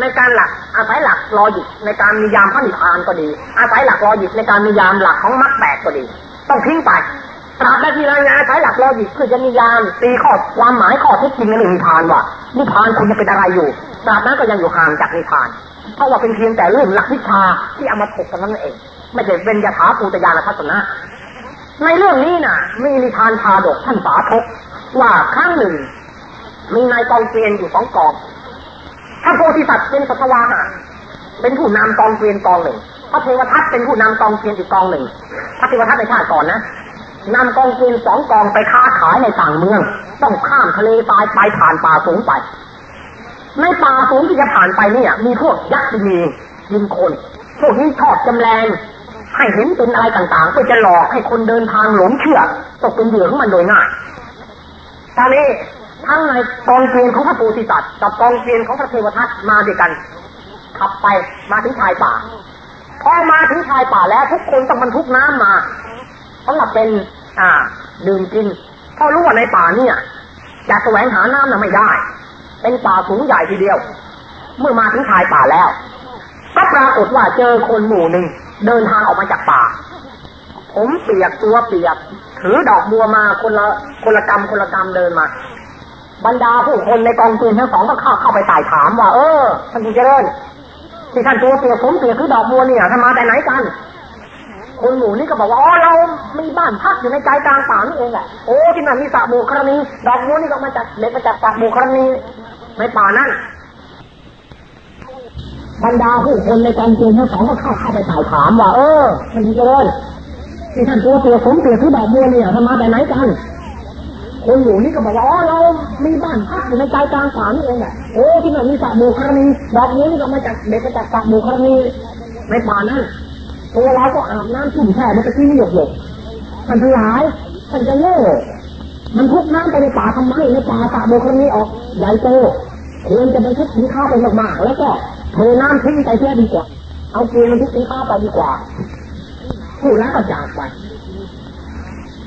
ในการหลักอาศัยหลัก logic ในการนิยามพระนิพพานก็ดี อาศัยหลัก logic ในการนิยามหลักของมรรคแปดก็ดี ต้องทิ้งไปตราบใดที่เราอาศัยหลัก logic เพื่อจะนิยามตีข้อความหมายข้อเท็จจริงในนิพพานว่านิพพานคุณจะเป็นอะไรอยู่ตราบนั้นก็ยังอยู่ห่างจากนิพพาน เพราะว่าเป็นเพียงแต่เรื่องหลักวิชาที่เอามาถกกันนั่นเอง ไม่ใช่เป็นยาถาภูตญาณทัศนะ ในเรื่องนี้น่ะ มีนิทานชาดกท่านสาธกว่าครั้งหนึ่ง มีนายกองเกวียนอยู่สองกองท่าโพธิสัตว์เป็นสัตวาหะเป็นผู้นำกองเกวียนกองหนึ่งพระเทวทัตเป็นผู้นำกองเกวียนอีกกองหนึ่งพระเทวทัตในชาติก่อนนะนำกองเกวียนสองกองไปค้าขายในต่างเมือง ต้องข้ามทะเลทรายไปผ่านป่าสูงไป ในป่าสูงที่จะผ่านไปเนี่ย มีพวกยักษ์มียิงคน พวกนี้ชอบจำแรงให้เห็นเป็นอะไรต่างๆเพื่อจะหลอกให้คนเดินทางหลงเชื่อ ตกเป็นเหยื่อของมันโดยง่ายตอนนี้ทั้งในกองเกวียนของพระปูติสัตว์กับกองเกวียนของพระเทวทัตมาด้วยกัน ขับไปมาถึงชายป่า พอมาถึงชายป่าแล้วทุกคนต้องบรรทุกน้ำมาสำหรับเป็น อ่า ดื่มกินเพราะรู้ว่าในป่าเนี่ยจะแสวงหาน้ำน่ะไม่ได้ เป็นป่าสูงใหญ่ทีเดียว เมื่อมาถึงชายป่าแล้ว ก็ปรากฏว่าเจอคนหมู่หนึ่งเดินทางออกมาจากป่า ผมเปียกตัวเปียก ถือดอกบัวมาคนละคนละกรรมคนละกรรมเดินมา บรรดาผู้คนในกองเกวีนทั้งสองก็เข้าเข้าไปไต่ถามว่า เออท่านผู้เจริญที่ท่านตัวเปียกผมเปียกคือดอกบัวเนี่ยท่านมาแต่ไหนกันคนหมู่นี่ก็บอกว่าอ๋อเรามีบ้านพักอยู่ในใจกลางป่านี่เองแหละโอ้ที่นั่นมีสระโบกรณีดอกบัวนี่ก็มาจากเล็กมาจากสระโบกรณี ในป่านั่นบรรดาผู้คนในกองเกวียนทั้งสองก็เข้าเข้าไปไต่ถามว่า เออท่านเจริญที่ท่านตัวเปียกผมเปียกคือดอกบัวเนี่ยท่านมาแต่ไหนกันคนหมู่นี่ก็บอกว่าอ๋อเรามีบ้านพักอยู่ในใจกลางป่านี่เองแหละโอ้ที่นั่นมีสระโบกรณีดอกบัวนี่ก็มาจากเด็กมาจากสระโบกรณีในป่านั่นตัวเราก็อาบน้ำชุ่มแช่มันก็ที่นี่หยกหยกท่านทั้งหลายท่านจะโง่ มันพุกน้ำไปในป่าทำไมในป่าสระโบกรณีออกใหญ่โตควรจะบรรทุกสินค้าไปมากๆ แล้วก็เทน้ำทิ้งไปเสียดีกว่า เอาเกวียนทุกสินค้าไปดีกว่าพูดแล้วก็จากไป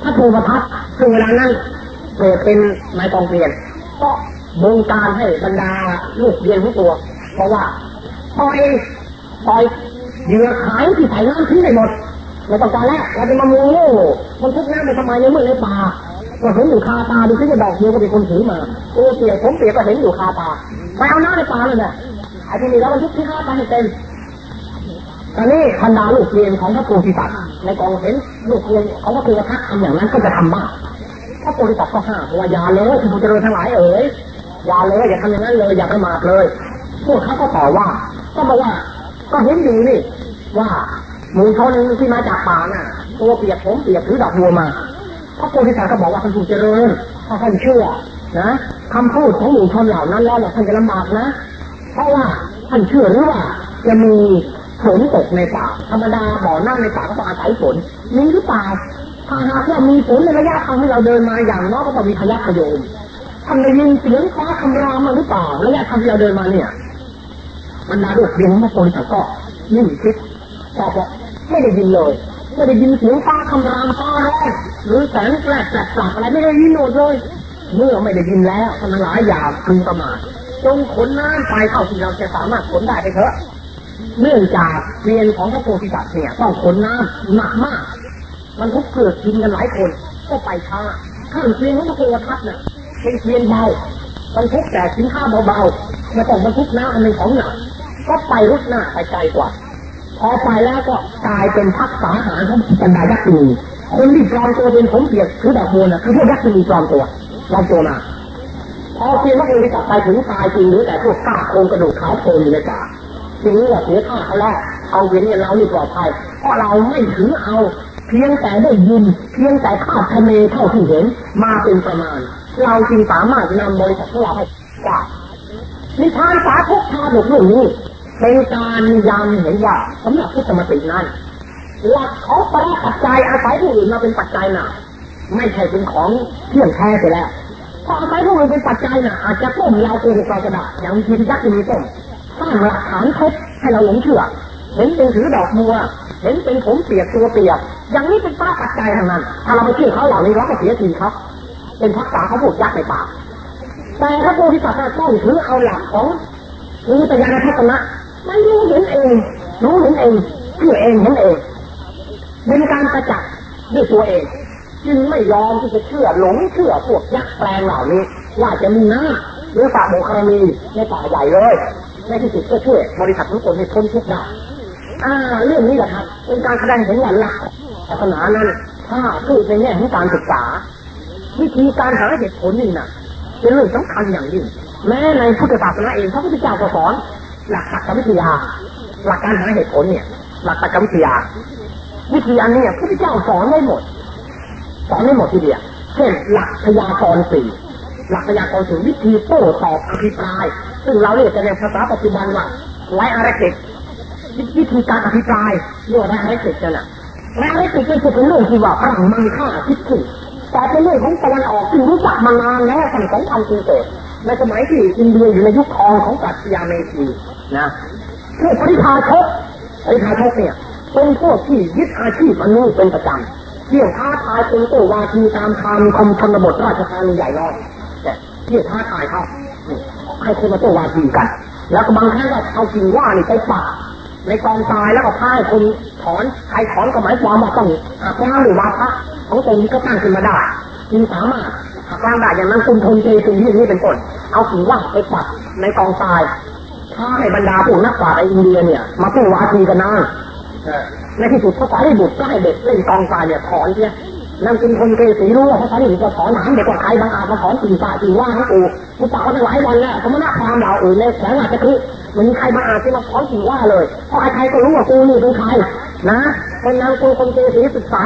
พระโทประทับซึ่งเวลานั้นเกิดเป็นนายกองเรียนก็บงการให้บรรดาลูกเรียนทุกตัว เพราะว่าปล่อยปล่อยเหยื่อขายที่ใส่น้ำทิ้งไปหมดไม่ต้องการแล้วเราจะมาโมโง่มันทุกน้ำไปทำไมในเมื่อในป่า ก็เห็นอยู่คาตาดูที่จะดอกเดียวก็เป็นคนถือมาโอ้เปียกผมเปียกก็เห็นอยู่คาตาไปเอาน้ำในป่าเลยเนี่ยไอ้ที่นี่แล้วมันทุกที่คาตาให้เต็มตอนนี้บรรดาลูกเรียนของพระโพธิสัตว์ในกองเห็นลูกเรียนของพระโพธิสัตว์ทำอย่างนั้นก็จะทำบ้างพระโพธิสัตว์ก็ห้ามว่าอย่าเลยคุณผู้เจริญทั้งหลายเอ๋ยอย่าเลยอย่าทำอย่างนั้นเลยอย่าประมาทเลยพวกเขาก็ต่อว่า ก็บอกว่า ก็เห็นอยู่นี่ ว่าหมู่ชนที่มาจากป่าน่ะตัวเปียกผมเปียกถือดอกบัวมา ระโพธิสัตว์ก็บอกว่าท่านผู้เจริญถ้าท่านเชื่อนะคำพูดของหมู่ชนเหล่านั้นแล้วท่านจะลำบากนะ เพราะว่าท่านเชื่อหรือว่า จะมีฝนตกในป่าธรรมดาบ่อนั่งในป่าก็ต้องอาศัยฝนมีหรือเปล่าถ้าหากว่ามีฝนในระยะทางที่เราเดินมาอย่างน้อยก็ต้องมีพยัคฆ์ขยมท่านได้ยินเสียงฟ้าคำรามมาหรือเปล่าระยะทางที่เราเดินมาเนี่ยบรรดาลูเรียนของพระโพธิสัตว์ก็นิ่งคิดตอบว่าไม่ได้ยินเลยไม่ได้ยินเสียงฟ้าคำรามฟ้าร้อง หรือแสงแปลกแปลกปลักอะไรไม่ได้ยินหมดเลย เมื่อไม่ได้ยินแล้วท่านหลายอย่าพึงประมาทจงขนน้ำไปเท่าที่เราจะสามารถขนได้ไปเถอะเนื่องจากเกวียนของพระโพธิสัตว์เนี่ยต้องขนน้ำหนักมาก มันทุกเกลือกกินกันหลายคน ก็ไปช้าข้างเกวียนของพระโพธิสัตว์เนี่ยเป็นเกวียนเบาบรรทุกแต่สินค้าเบาๆไม่ต้องบรรทุกน้ำอันเป็นของหนักก็ไปรุดหน้าไปไกลกว่า พอไปแล้วก็กลายเป็นพักษาหารของบรรดายักษ์นี คนที่ปลอมตัวเป็นผมเปียกคือดอกบัวน่ะคือพวกยักษ์นีปลอมตัวปลอมตัวมาพอเพียงว่าเองไปจับไปถึงตายจริงหรือแต่พวกซากโครงกระดูกขาวโพลนอยู่ในป่าทีนี้ว่าเสียท่าเขาแล้วเอาเวียนเนี่ยเรานี่ปลอดภัยเพราะเราไม่ถือเอาเพียงแต่ได้ยิน เพียงแต่คาดคะเนเท่าที่เห็นมาเป็นประมาณ เราจึงสามารถนำบริษัทของเราให้ได้นิทานสาธุชาดกเรื่องนี้เป็นการย้ำเห็นว่าสำหรับพุทธมตินั้น หลักของปรปัจจัยอาศัยผู้อื่นมาเป็นปัจจัยหนักไม่ใช่เป็นของเที่ยงแท้ไปแล้วพออาศัยผู้อื่นเป็นปัจจัยหน่ะอาจจะต้มเราโกหกเราก็ได้อย่างทียักษ์มีต้มสร้างหลักฐานครบให้เราหลงเชื่อ เห็นเป็นถือดอกบัวเห็นเป็นผมเปียกตัวเปียก อย่างนี้เป็นป้าปัจจัยทางนั้น ถ้าเราไม่เชื่อเขาเหล่านี้เราก็เสียทีครับเป็นพักษาเขาพูดยักษ์ในปากแต่พระโพธิสัตว์ต้องถือเอาหลักของรู้ปัญญาทัศนะมันรู้เห็นเองรู้เห็นเองเชื่อเองเห็นเอง เป็นการประจักษ์ด้วยตัวเอง จึงไม่ยอมที่จะเชื่อหลงเชื่อพวกยักษ์แปลงเหล่านี้ ว่าจะมีหน้ำหรือป่าโมคารมีในป่าใหญ่เลยในที่สุดก็ช่วยบริษัททุกคนให้พ้นทุกข์ได้อ่าเรื่องนี้แหละครับเป็นการแสดงเห็นว่าหลักศาสนานั้น ถ้าพูดในแง่ของการศึกษา วิธีการหาเหตุผลนี่นะเป็นเรื่องสำคัญอย่างยิ่งแม้ในพุทธศาสนาเองพระพุทธเจ้าก็สอน หลักตรรกวิทยา หลักการหาเหตุผลเนี่ย หลักตรรกวิทยา วิธีอันนี้พระพุทธเจ้าสอนได้หมด สอนได้หมดทีเดียวเช่นหลักพยากรณ์สี่หลักพยากรณ์สี่วิธีโต้ตอบอภิปราย ซึ่งเราเรียกกันในภาษาปัจจุบันว่า dialectic วิธีการอภิปรายเรียกว่า dialectic กันอะ dialectic ก็คือเป็นเรื่องที่ว่าฝรั่งมันค่าคิดขึ้นแต่เป็นเรื่องของตะวันออกที่รู้จักมานานแล้วตั้งสองพันปีเศษในสมัยที่อินเดียอยู่ในยุคทองของปรัชญาเมธีนะพวกปริพาชกปริพาชกเนี่ย เป็นพวกที่ยึดอาชีพอันนี้เป็นประจำเที่ยวท้าทายเป็นโตวาทีตามคำคมชนบทราชธานีใหญ่น้อยเนี่ยเที่ยวท้าทายเขาให้คนมาโตวาทีกัน แล้วก็บางครั้งก็เอากิ่งว่านี่ไปปักในกองทรายแล้วก็พายคนถอนใครถอนก็หมายความว่าต้องอาบน้ำหรือวาทะของตรงนี้ก็ตั้งขึ้นมาได้จึงสามารถกลางด่าอย่างนั้นคุณทนเทสิ่งที่นี้เป็นต้นเอาสิ่งว่าไปปักในกองทรายถ้าให้บรรดาพวกนักปราชญ์อินเดียเนี่ย มาพูดวาทีกันนะ ในที่สุดพระสารีบุตรก็ให้เด็กเล่นกองทราเนี่ยถอนเนี่ยนั่งกินคนเกสีรู้ว่าพระสารีบุตรจะถอนหางเด็กกว่าใครบางอาจมาถอนสิ่งฝ่าสิ่งว่าของกูกูตาเขาตั้งหลายวันแล้วสมณะความเหล่าอื่นในแสงอาจจะคือมันมีใครมาอาจจะมาถอนสิ่งว่าเลยเพราะใครก็รู้ว่ากูนี่เป็นใครนะเป็นนางกูคนเกสีศึกษา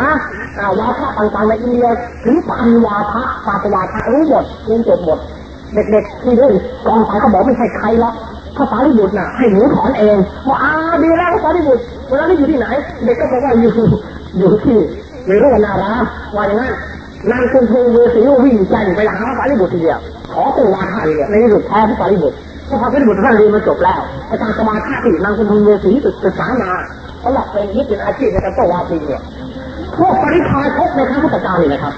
วาทะต่างๆในอินเดียถึงพันวาทะปาตวาทะรู้หมดเรียนจบหมดเด็กๆที่เล่นกองสายเขาบอกไม่ใช่ใครหรอก ภาษาลิบุตรน่ะให้หนูถอนเองว่าอาดีแล้วภาษาลิบุตรเวลาที่อยู่ที่ไหน เด็กก็บอกว่าอยู่อยู่ที่ในโรนาราว่าอย่างนั้นนางคุณทูเวสีวิ่งแจ้งไปหาภาษาลิบุตรทีเดียวขอตัววาทะเลยในที่สุดแพ้ภาษาลิบุตรพราะภาษาลิบุตรท่านเรียนมาจบแล้วอาจารย์สมาธิที่นางคุณทูเวสีศึกษามาเขาหลักเป็นยึดเป็นอาชีพในการโตวาทีเนี่ยพวกปริพาชกในครั้งพุทธกาลนี่นะครับ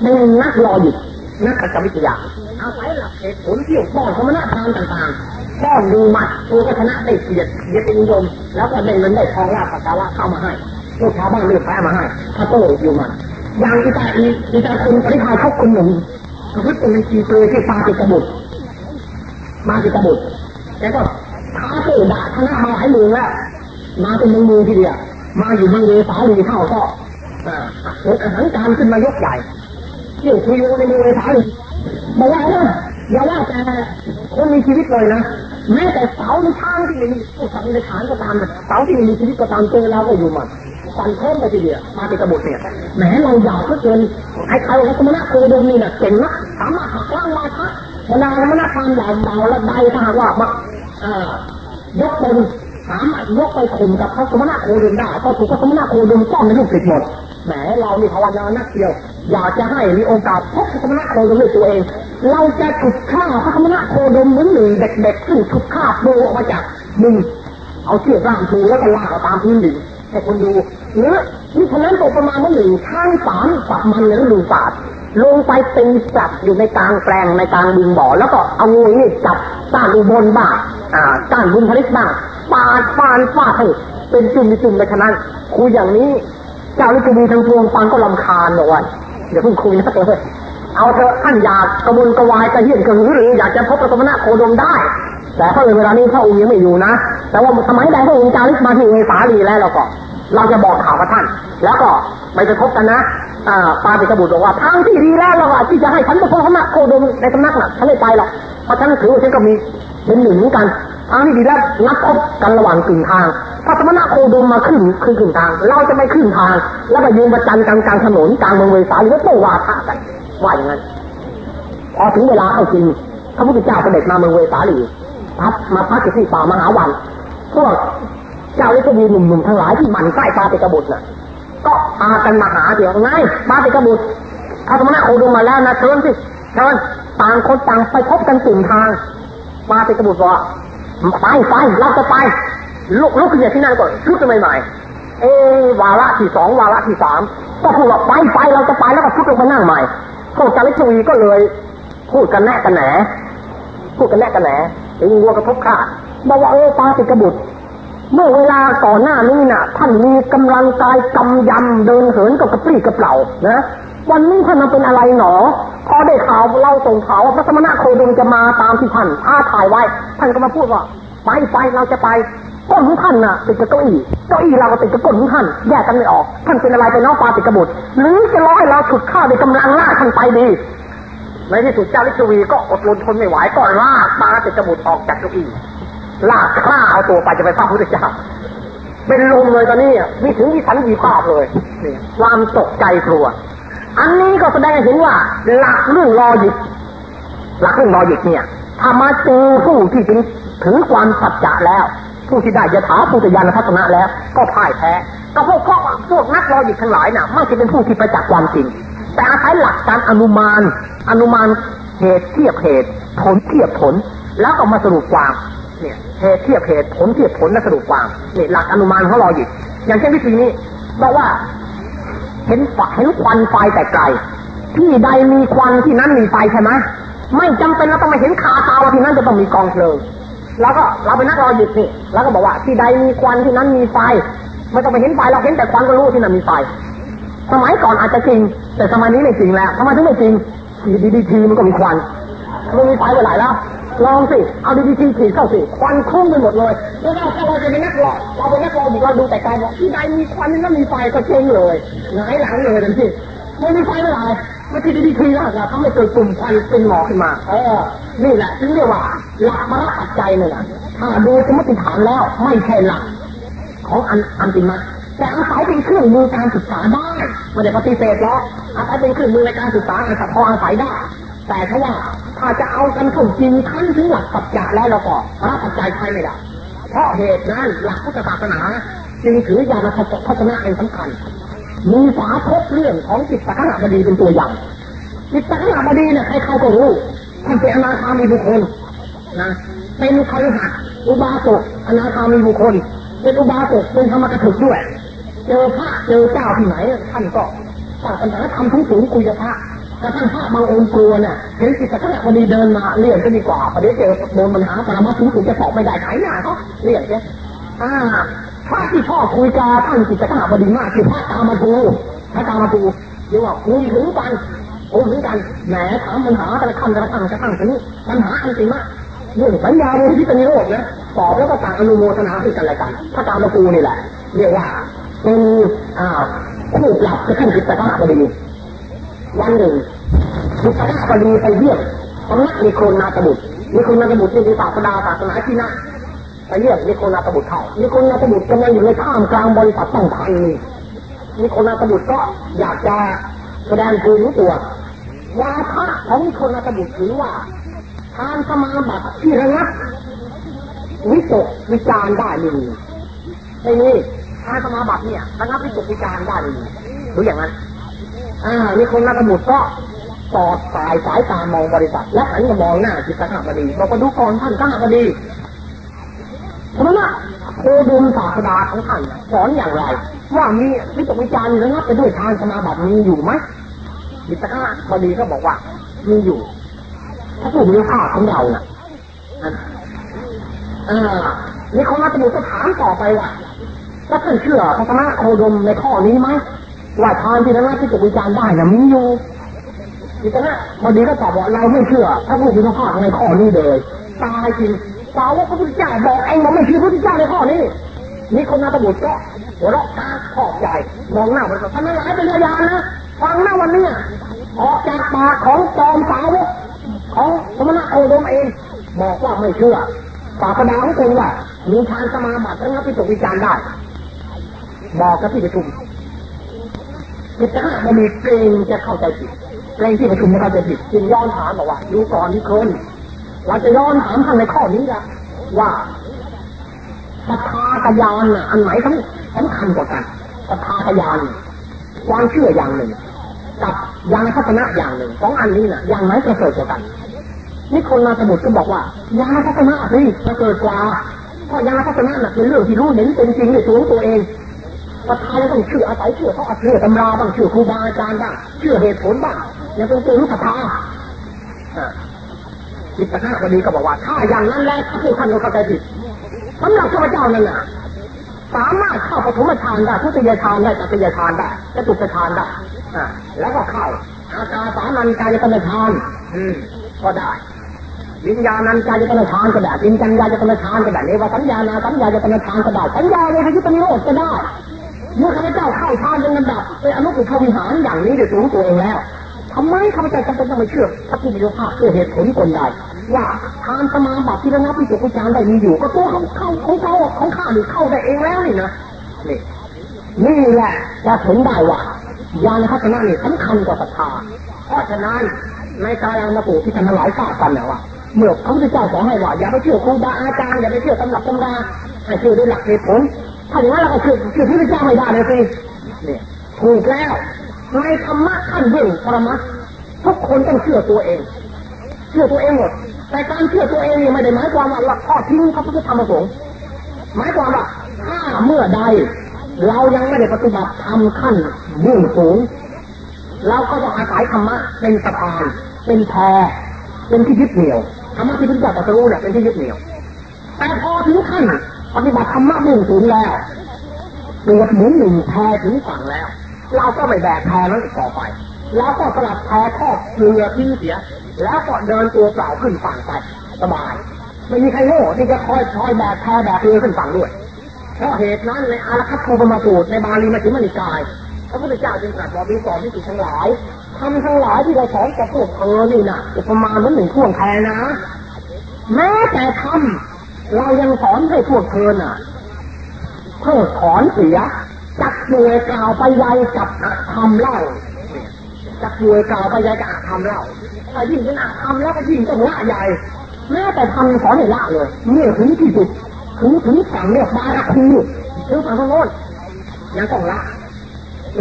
เป็นนักรออยู่นักขจวิทยาอาศัยหลักเหตุผลที่ป้อนสมณพราหมต่างๆ ป้อนดูมัดตัวก็ชนะได้เกียรติเกียรตินิยม แล้วก็ได้เงินได้ทองราชปัจจาวะเข้ามาให้ลูกชาวบ้านเลือกแพ้มาให้ถ้าโตอยู่มันอย่างอีตาอีอีตาคุณปริพาชกคนหนึ่งประพฤติเป็นจีเปรที่ปาติกบุตรมาติกบุตรแกก็ท้าโตด่าชนะมาหลายเมืองแล้วมาเป็นเมืองมือทีเดียวมาอยู่เมืองเวสาลีเข้าก็อ่าเกิดอาหารการขึ้นมายกใหญ่เที่ยวคุยในเมืองเวสาลีบอกว่านะอย่าว่าแต่คนมีชีวิตเลยนะ แม้แต่เสาในช้างที่ไม่มีผู้สัตว์ในฐานก็ตามเสาที่ไม่มีชีวิตก็ตามเจอเราก็อยู่มันฟันเพิ่มไปทีเดียวมาเป็นกระบฏเนี่ยแหมเราอยากก็เกินไอ้ใครวัฒนโคดมนี่น่ะเก่งนะสามารถหักล้างวาทะบรรดาธรรมนาความเหล่าเบาและใดถ้าหากว่ามาเอ่อยกตนสามารถยกไปข่มกับพระสมณะโคดมได้ก็ถูกพระสมณะโคดมต้องในลูกศิษย์หมดแหมเรานี่ภาวนานักเดียว อยากจะให้มีโอกาสพบพระสมณะโคดมด้วยตัวเอง เราจะฉุดฆ่าพระสมณะโคดมเหมือนหนึ่งเด็กๆซึ่งฉุดฆ่าโบออกมาจากมึงเอาเชือกร่างทูแล้วก็ลากตามพื้นดินให้คนดูหรือนี่ฉะนั้นตกประมาณว่าหนึ่งข้างสามปักมันในฤดูศาสตร์ลงไปตีสับอยู่ในกลางแปลงในกลางบึงบ่อแล้วก็เอางูนี่จับต้านอุบลบ้างอ่าต้านบุญพลิตบ้างปาดฟานฟาดให้เป็นจุ่มจุ่มในฉะนั้นคุยอย่างนี้ เจ้าลิขิมีทั้งพวงฟังก็ลำคาญบอกว่า เดี๋ยวเพิ่งคุยนะเถอะเอาเถอะท่านอยากกระวนกระวายกระเฮียนกระหือหรืออยากจะพบพระสมณะโคดมได้ แต่เพราะเวลานี้พระองค์ยังไม่อยู่นะ แต่ว่าสมัยใดพระองค์จาริกมาที่เวสาลีแล้วเราก็ เราจะบอกข่าวกับท่าน แล้วก็ไปไปพบกันนะ ปาติกบุตรบอกว่าทางที่ดีแล้วเราที่จะให้ฉันพบพระสมณะโคดมในสำนักน่ะฉันไม่ไปหรอกเพราะฉันถือว่าฉันก็มีเป็นหนึ่งเหมือนกันทางที่ดีแล้วนัดพบกันระหว่างกึ่งทางพระสมณะโคดมมาขึ้นขึ้นกึ่งทาง เราจะไม่ขึ้นทาง แล้วก็ยืนประจันกันกลางถนนกลางเมืองเวสาลีแล้วโตวาทะกันว่าอย่างนั้นพอถึงเวลาเข้าจริงพระพุทธเจ้าเสด็จมาเมืองเวสาลีพัดมาพักที่ป่ามหาวันพวกเจ้าลิขวีหนุ่มๆทั้งหลายที่มั่นไส้ปาติกบุตรน่ะ พากันมาหาเดี๋ยวไงปาติกบุตรอาตมาโคดมมาแล้วนะเชิญสิเชิญต่างคนต่างไปพบกันกลุ่มทางปาติกบุตรบอกไปไปเราจะไปลุกลุกขึ้นจากที่นั่นก่อนชุดกันใหม่ๆเอวาระที่สองวาระที่สามก็พูดว่าไปไปเราจะไปแล้วก็ชุดลงมานั่งใหม่พวกจาริชวีก็เลย พูดกันแน่กันแหนพูดกันแน่กันแหนถึงวัวกระทบข้าบอกว่าเออปาติกบุตร เมื่อเวลาก่อนหน้านี้น่ะ ท่านมีกำลังกายกำยำเดินเหินกับกระปรี้กระเปล่านะวันนี้ท่านมาเป็นอะไรหนอ พอได้ข่าวเล่าส่งข่าวว่าพระสมณะโคดมจะมาตามที่ท่านท้าทายไว้ ท่านก็มาพูดว่า ไปไปเราจะไปก้นของท่านน่ะติดกับเก้าอี้เก้าอี้เราก็ติดกับก้นของท่านแยกกันไม่ออก ท่านเป็นอะไรเป็นน้องปลาติดกระบุตรหรือจะรอให้เราฉุดข้าด้วยกำลังล่าท่านไปดีในที่สุดเจ้าลิชวีก็อดรนทนไม่ไหวก็ลากปลาติดกระบุตรออกจากเก้าอี้ ลากข้าเอาตัวไปจะไปฟ้าพระพุทธเจ้าเป็นลมเลยตอนนี้อะมีถึงที่สันยีภาพเลยความตกใจกลัว อันนี้ก็แสดงให้เห็นว่า หลักเรื่องรอหยิบหลักเรื่องรอหยิบเนี่ย ถ้ามาเจอผู้ที่ถึงถือความสัจจะแล้ว ผู้ที่ได้ยถาภูตยานทัศนะแล้ว ก็พ่ายแพ้ก็พวกพวกพวกนักรอหยิบทั้งหลายน่ะไม่ใช่เป็นผู้ที่ประจักษ์ความจริง แต่อาศัยหลักการอนุมาน อนุมานเหตุเทียบเหตุ ผลเทียบผล แล้วก็มาสรุปความ เนี่ยเหตุเทียบเหตุผลเทียบผลและสรุปความนี่หลักอนุมานเขารอหยิบอย่างเช่นวิธีนี้บอกว่า เห็นไฟเห็นควันไฟแต่ไกลที่ใดมีควันที่นั้นมีไฟใช่ไหมไม่จำเป็นเราต้องมาเห็นคาตาว่าที่นั้นจะต้องมีกองเพลิงแล้วก็เราไปนักรอหยิบนี่แล้วก็บอกว่าที่ใดมีควันที่นั้นมีไฟไม่ต้องไปเห็นไฟเราเห็นแต่ควันก็รู้ที่นั่นมีไฟสมัยก่อนอาจจะจริง แต่สมัยนี้ไม่จริงแล้วทำไมถึงไม่จริงดีดีทีมันก็มีควันมันมีไฟไปไหนแล้ว ลองสิ เอาดีดีทีฉีดเข้าสิ ควันคุ้งไปหมดเลยแล้วถ้าเราจะเป็นนักรอเราเป็นนักร้องอีกเราดูแต่ไกลบอกที่ใดมีควันนั่นมีไฟก็เจ๊งเลยหงายหลังเลยทันทีไม่มีไฟไม่ไหนไม่ทีดีดีทีแล้วทำให้เกิดกลุ่มควันเป็นหมอกขึ้นมาเออนี่แหละที่เรียกว่าหลักมรรคปัจจัยเนี่ยนะถ้าดูสมมติฐานแล้วไม่ใช่หลักของอันอันติมาแต่อาศัยเป็นเครื่องมือการศึกษาได้ไม่ได้ปฏิเสธหรอกอาศัยเป็นเครื่องมือในการศึกษาอาศัยพออาศัยได้ แต่ถ้าว่าถ้าจะเอากันเข้าจริงขั้นถึงหลักปัจจัยแล้วเราก็พระปัจจัยใช้ไม่ได้เพราะเหตุนั้นหลักพุทธศาสนา จึงถือญาณทัศนะเป็นสำคัญ มีฝาทบเรื่องของจิตตขณะบดีเป็นตัวอย่างจิตตขณะบดีเนี่ยใครเขาก็รู้ท่านเป็นอนาคามีบุคคลนะเป็นคฤหัสถ์อุบาสกอนาคามีบุคคล เป็นอุบาสกเป็นธรรมกถึกด้วยเจอพระเจอเจ้าที่ไหนท่านก็ตั้งปัญหาทำทุกสูงคุยกับพระ แต่ท่านพระบางองค์กลัวเนี่ยเห็นจิตตขณะบดีเดินมาเลี่ยงก็ดีกว่าประเดี๋ยวเจอโดนปัญหาปรมาถึงสูงจะสอบไม่ได้ขายหน้าเขาเลี่ยงเนี่ยอ่าพระที่ชอบคุยกาท่านจิตตขณะบดีมากคือพระกามาตูพระกามาตูเรียกว่าคุยถึงกันโอ้ถึงกันแหมถามปัญหาแต่ละคำแต่ละคำกระทั่งถึงปัญหาอันติมะเรื่องสัญญาโมทิตนิโรธนะตอบแล้วก็ต่างอนุโมทนาให้กันและกันพระกามาตูนี่แหละ เรียกว่าเป็นอ่าคู่ปรับกับท่านจิตตขณะบดี วันหนึ่งจิตตขณะบดีไปเยี่ยมสำนักนิโคนาตบุตรนิโคนาตบุตรนี่เป็นศาสดาศาสนาที่นั่นไปเยี่ยมนิโคนาตบุตรเข้านิโคนาตบุตรกำลังอยู่ในท่ามกลางบริษัทตั้งพันนี่นิโคนาตบุตรก็อยากจะแสดงคือรู้ตัววาทะของนิโคนาตบุตรถือว่าทานสมาบัติที่ระงับวิตกวิจารได้หนึ่งไอ้นี่ทานสมาบัติเนี่ยระงับวิตกวิจารได้หนึ่งหรืออย่างนั้น อ่านิโครนาตบุตรก็สอดสายสายตามองบริษัท และหันมามองหน้าจิตตขบดีบอกว่าดูก่อนท่านข้าบดีเพราะนั้นโคดุมศาสดาของท่านสอนอย่างไร ว่ามีวิตกวิจารณ์ระงับไปด้วยทานสมาบัติมีอยู่ไหมจิตตขบดีก็บอกว่ามีอยู่ถ้าผู้มีค่าของเราน่ะอ่านิโครนาตบุตรก็ถามต่อไปว่าว่าท่านเชื่อพระธรรมโคดมในข้อนี้ไหม ว่าทานที่ระงับวิตกวิจารได้น่ะมีอยู่จิตนะพอดีก็ตอบว่าเราไม่เชื่อถ้าผู้มีพระภาคในข้อนี้เลยตายจริงสาวกพระพุทธเจ้าบอกเองว่าไม่เชื่อพระพุทธเจ้าในข้อนี้นี่คนนาตบุตรก็หัวเราะตาขอบใหญ่มองหน้าบริษัทท่านไม่ร้ายเป็นพยานนะฟังหน้าวันนี้ออกจากปากของจอมสาวกของสมณะโคดมเองบอกว่าไม่เชื่อศาสดาของคุณว่ามีทานสมาบัติระงับวิตกวิจารณ์ได้ บอกกับที่ประชุม จิตตะมันมีเกรงจะเข้าใจผิดเกรงที่ประชุมจะเข้าใจผิดจึงย้อนถามบอกว่าดูก่อนที่คนเราจะย้อนถามท่านในข้อนี้ละว่าศรัทธาทยานน่ะอันไหนสำสำคัญกว่ากันศรัทธาทยานความเชื่ออย่างหนึ่งกับยานทัศนะอย่างหนึ่งสองอันนี้น่ะอย่างไหนประเสริฐกว่ากันนี่คนมาสมุดก็บอกว่ายานทัศนะสิประเสริฐกว่าเพราะยานทัศนะน่ะเป็นเรื่องที่รู้เห็นเป็นจริงในตัวของตัวเอง ศรัทธาต้องเชื่ออาศัยเชื่อเขาอาศัยเชื่อตำราบ้างเชื่อครูบาอาจารย์บ้างเชื่อเหตุผลบ้างยังเป็นตัวรู้ศรัทธาจิตตะวันนี้ก็บอกว่า ถ้าอย่างนั้นแล้วผู้ท่านเข้าใจผิดสำหรับข้าพเจ้านั่นน่ะสามารถเข้าปฐมฌานได้ทุติยฌานได้ตติยฌานได้จตุตฌานได้อแล้วก็เข้าอาการสานันกายตนะฌานอืมก็ได้วิญญาณันกายตนะฌานก็ได้วิญญาณกายตนะฌานก็ได้เนวสัญญาณาสัญญาจตนะฌานก็ได้สัญญาเลยให้ยุตนิโรธก็ได้ เมื่อข้าพเจ้าเข้าฌานเป็นลำดับเป็นอนุปุพวิหารอย่างนี้โดยตัวตัวเองแล้วทำไมข้าพเจ้าจำเป็นต้องไปเชื่อพระผู้มีพระภาคเพื่อเหตุผลคนใดว่าทานสมาบัติที่ระงับวิจิตรจารได้มีอยู่ ก็ตัวเขาเข้าของเขาของข้าหรือเข้าได้เองแล้วนี่นะนี่นี่แหละจะถึงได้ว่าญาณทัศนะนี่สำคัญกว่าศรัทธาเพราะฉะนั้นในการยานปู่ที่ท่านหลายทราบกันเนี่ยว่าเมื่อพระพุทธเจ้าสอนให้ว่าอย่าไปเชื่อครูบาอาจารย์อย่าไปเชื่อตำรับตำราให้เชื่อด้วยหลักเหตุผล ถ้าอย่างนั้นเราก็เชื่อเชื่อพระพุทธเจ้าไม่ได้เลยสิเนี่ยถูกแล้วในธรรมะขั้นเบื้องปรมัตทุกคนต้องเชื่อตัวเอง เชื่อตัวเองหมดแต่การเชื่อตัวเองนี่ไม่ได้หมายความว่าเราทอดทิ้งพระพุทธธรรมประสงค์หมายความว่าถ้าเมื่อใด เรายังไม่ได้ปฏิบัติทำขั้นเบื้องสูงเราก็ต้องอาศัยธรรมะเป็นสะพานเป็นแพเป็นที่ยึดเหนี่ยวธรรมะที่พุทธเจ้าตรัสรู้เนี่ยเป็นที่ยึดเหนี่ยว แต่พอถึงขั้น ปฏิบัติธรรมะเบื้องสูงแล้วปวดหมุนหนึ่งแพถึงฝั่งแล้ว เราก็ไม่แบกแพนั้นต่อไป แล้วก็สลัดแพทอดเรือทิ้งเสีย แล้วก็เดินตัวเปล่าขึ้นฝั่งไปสบายไม่มีใครโง่ที่จะคอยคอยแบกแพแบกเรือขึ้นฝั่งด้วยเพราะเหตุนั้นในอารักขาปมาสูตรในบาลีมาจิมนิกายพระพุทธเจ้าจึงตรัสบอกมีสอนที่ติทั้งหลายทำทั้งหลายที่เราสอนกับพวกเธอนี่นะอุปมาเหมือนหนึ่งพ่วงแทนนะแม้แต่ทำ เรายังสอนให้พวกเธอน่ะเพิกถอนเสีย จักเนยกล่าวไปยัยกับทำเล่าจักเนยกล่าวไปยัยกับทำเล่าถ้ายิ่งเป็นอาทำแล้วก็ยิ่งต้องละใหญ่แม้แต่ทำสอนให้ละเลยเนี่ยถึงที่สุดถึงถึงฝั่งเนี่ยบาราคูถึงฝั่งโน้นยังต้องละ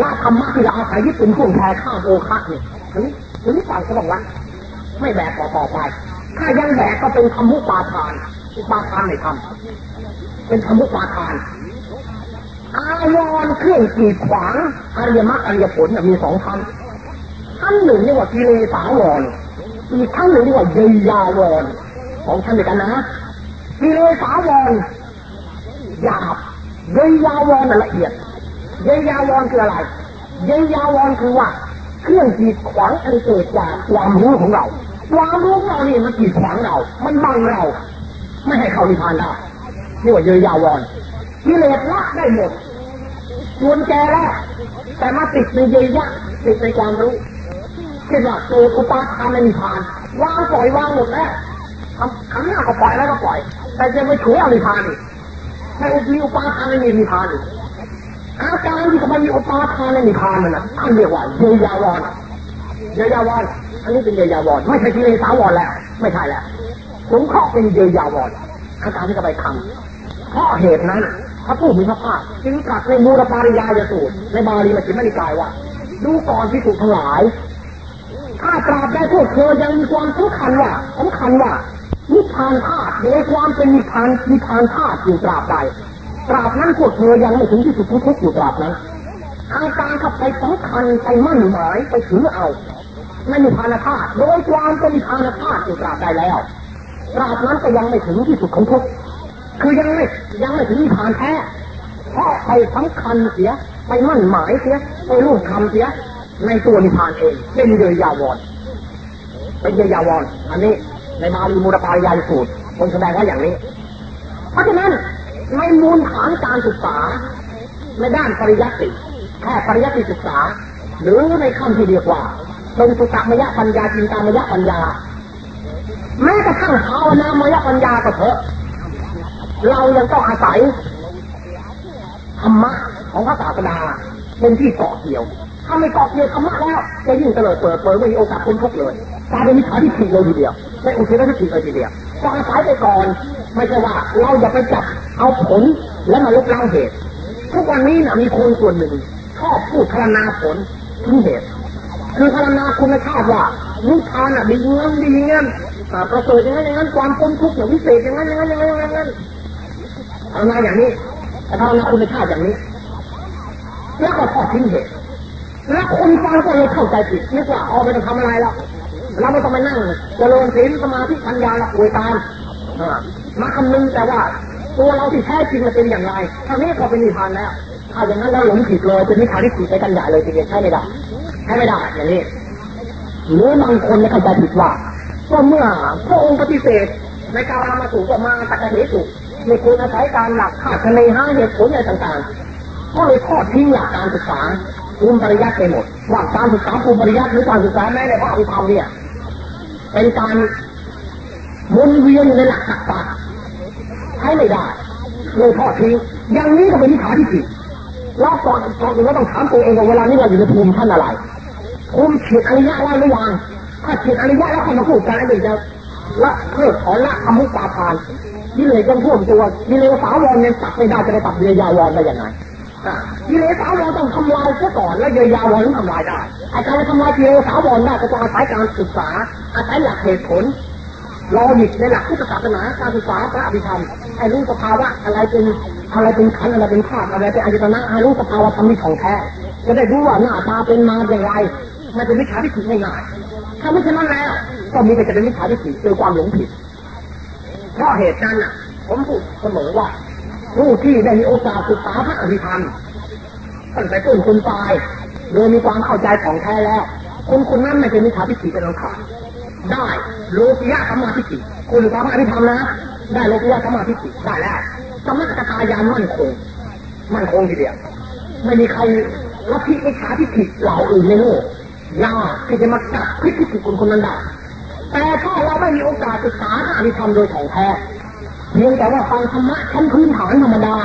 ละธรรมะที่เราอาศัยยึดเป็นพวงแทนข้าโอคะเนี่ยถึงถึงฝั่งก็ต้องละไม่แบกต่อต่อไป ถ้ายังแบกก็เป็นธรรมุปาทาน อุปาทานในธรรมเป็นธรรมุปาทานอาวรเครื่องกีดขวางอริยมรรคอริยผลมีสองชั้นชั้นหนึ่งเรียกว่ากิเลสาวรอีกชั้นหนึ่งเรียกว่าเยยาวรสองชั้นเดียวกันนะกิเลสาวรหยาบเยยาวรละเอียดเยยาวรคืออะไรเยยาวรคือว่าเครื่องกีดขวางอันเกิดจากความรู้ของเรา ความรู้ของเรานี่มันกีดขวางเรา มันบังเรา ไม่ให้เขานิพพานได้นี่ว่าเยยาวรกิเลสละได้หมดส่วนแกแล้วแต่มาติดในเยยะติดในความรู้เช่นว่าเกิดอุปาทานในนิพพานวางปล่อยวางหมดแล้วทำขันหน้าก็ปล่อยแล้วก็ปล่อย แต่จะไปถืออนิพพานอีกในมีอุปาทานในนิพพานอีกอาการที่มันมีอุปาทานในนิพพานนั่นนะท่านเรียกว่าเยยาวรเยยาวรอันนี้เป็นเยยาวรไม่ใช่กิเลสาวรแล้ว ไม่ใช่แล้ว สงเคราะห์เป็นเยยาวรอาการที่จะไปทำเพราะเหตุนั้นพระผู้มีพระภาคจึงตรัสในมูลปาริยายสูตรในบาลีมาจิมนิกายว่า ดูก่อนที่สุทั้งหลาย ถ้าตราบใดพวกเธอยังมีความสำคัญว่าสำคัญว่านิพพานธาตุโดยความเป็นนิพพานนิพพานธาตุอยู่ตราบใดตราบนั้นพวกเธอยังไม่ถึงที่สุดทุกข์อยู่ตราบนั้นอาการขับไปสำคัญไปมั่นหมายไปถือเอาในนิพพานธาตุโดยความเป็นนิพพานธาตุอยู่ตราบใดแล้ว ราบนั้นก็ยังไม่ถึงที่สุดของทุกข์คือยังไม่ยังไม่ถึงนิพพานแท้เพราะไปสำคัญเสียไปมั่นหมายเสียไปรู้คำเสีย ในตัวนิพพานเอง เป็นเยยาวรเป็นเยยาวรอันนี้ในมาลีมูลปารยายสูตรคนแสดงว่าอย่างนี้ เพราะฉะนั้นในมูลฐานการศึกษา ในด้านปริยัติแค่ปริยัติศึกษา หรือในขั้นที่เรียกว่าเป็นสุตตมยะปัญญาจินตามยะปัญญา แม้กระทั่งภาวนามยปัญญาก็เถอะ เรายังต้องอาศัยธรรมะของพระศาสดาเป็นที่เกาะเกี่ยวถ้าไม่เกาะเกี่ยวธรรมะแล้วจะยิ่งเตลิดเปิดเผยไม่มีโอกาสพ้นทุกข์เลยกลายเป็นมิจฉาทิฏฐิเลยทีเดียวไม่อุทิศทิฏฐิเลยทีเดียวก็อาศัยไปก่อนไม่ใช่ว่าเราอย่าไปจับเอาผลแล้วมาลบล้างเหตุทุกวันนี้นะมีคนส่วนหนึ่งชอบพูดพรรณนาผลทิ้งเหตุคือพรรณนาคุณชาติว่านิพพานอะดีเงินดีเงิน ประเสริฐอย่างนั้นอย่างนั้นความพ้นทุกข์อย่างวิเศษอย่างนั้นอย่างนั้นอย่างนั้นอย่างนั้นพรรณนาอย่างนี้พรรณนาคุณชาอย่างนี้ แล้วก็ทอดทิ้งเหตุแล้วคนฟังก็เลยเข้าใจผิดนึกว่าเอาไปทำอะไรแล้วเราไม่ต้องไปนั่งเจริญศีลสมาธิปัญญาละอวยตามมาคำนึงแต่ว่า ตัวเราที่แท้จริงมันเป็นอย่างไรท่านี้ก็เป็นนิพพานแล้วถ้าอย่างนั้นเราหลงผิดเลยเป็นมิจฉาทิฏฐิดไปกันใหญ่เลยทีเดียวใช่ไม่ได้ใช่ไม่ได้อย่างนี้หรือบางคนเข้าใจผิดว่า ก็เมื่อพระองค์ปฏิเสธ ในการรามาสูก็มาตะกะเหตุในคุณอาศัยการหลักคาดคะเนห้าเหตุผลอะไรต่างๆ ก็เลยทอดทิ้งหลักการศึกษาภูมิปริยัติไปหมดว่าการศึกษาภูมิปริยัติหรือการศึกษาแม้ในพระอภิธรรมเนี่ยเป็นการวนเวียนในหลักศักดิ์ใช้ไม่ได้เลยทอดทิ้งอย่างนี้ก็เป็นมิจฉาทิฏฐิเราก่อนก่อนอื่นเราต้องถามตัวเองว่าเวลานี้เราอยู่ในภูมิท่านอะไรภูมิเฉียดอริยะแล้หรือยัง ถ้าเฉียดอริยะแล้วเขามาพูดกันไอ้เด็กจะละเพิกถอนละคำมุกปาทานกิเลสยังท่วมตัวกิเลสสาวรยังตัดไม่ได้จะไปตัดเรียยาวรได้ยังไงกิเลสสาวรต้องทำลายซะก่อนแล้วเยียวยาวรต้องทำลายได้อ้การทำลายกิเลสสาวรได้ก็ต้องอาศัยการศึกษาอาศัยหลักเหตุผลรอหยิบในหลักพุทธศาสนาการศึกษาพระอภิธรรมให้รู้สภาวะอะไรเป็นอะไรเป็นขันอะไรเป็นธาตุอะไรเป็นอายตนะให้รู้สภาวะธรรมที่ของแท้จะได้รู้ว่าหน้าตาเป็นมาอย่างไรไม่เป็นมิจฉาทิฏฐิง่าย ถ้าไม่เช่นนั้นแล้ว ก็มีแต่จะเป็นมิจฉาทิฏฐิเจอความหลงผิด เพราะเหตุนั้นน่ะ ผมพูดเสมอว่า ผู้ที่ได้มีโอกาสศึกษาพระอภิธรรมตั้งแต่ต้นคนตายโดยมีความเข้าใจของแท้แล้ว คนคนนั้นไม่เป็นมิจฉาทิฏฐิเป็นอันขาดได้โลกิยะสัมมาทิฏฐิคุณสามารถที่ทำนะ ได้โลกิยะสัมมาทิฏฐิได้แล้วสมถกายานมั่นคง มั่นคงทีเดียว ไม่มีใครลัทธิมิจฉาทิฏฐิเหล่าอื่นในโลก ยากที่จะมาจับพิษทิฏฐิคนคนนั้นได้แต่ถ้าเราไม่มีโอกาสศึกษาอริธรรมโดยถ่องแท้เพียงแต่ว่าฟังธรรมะชั้นพื้นฐานธรรมดา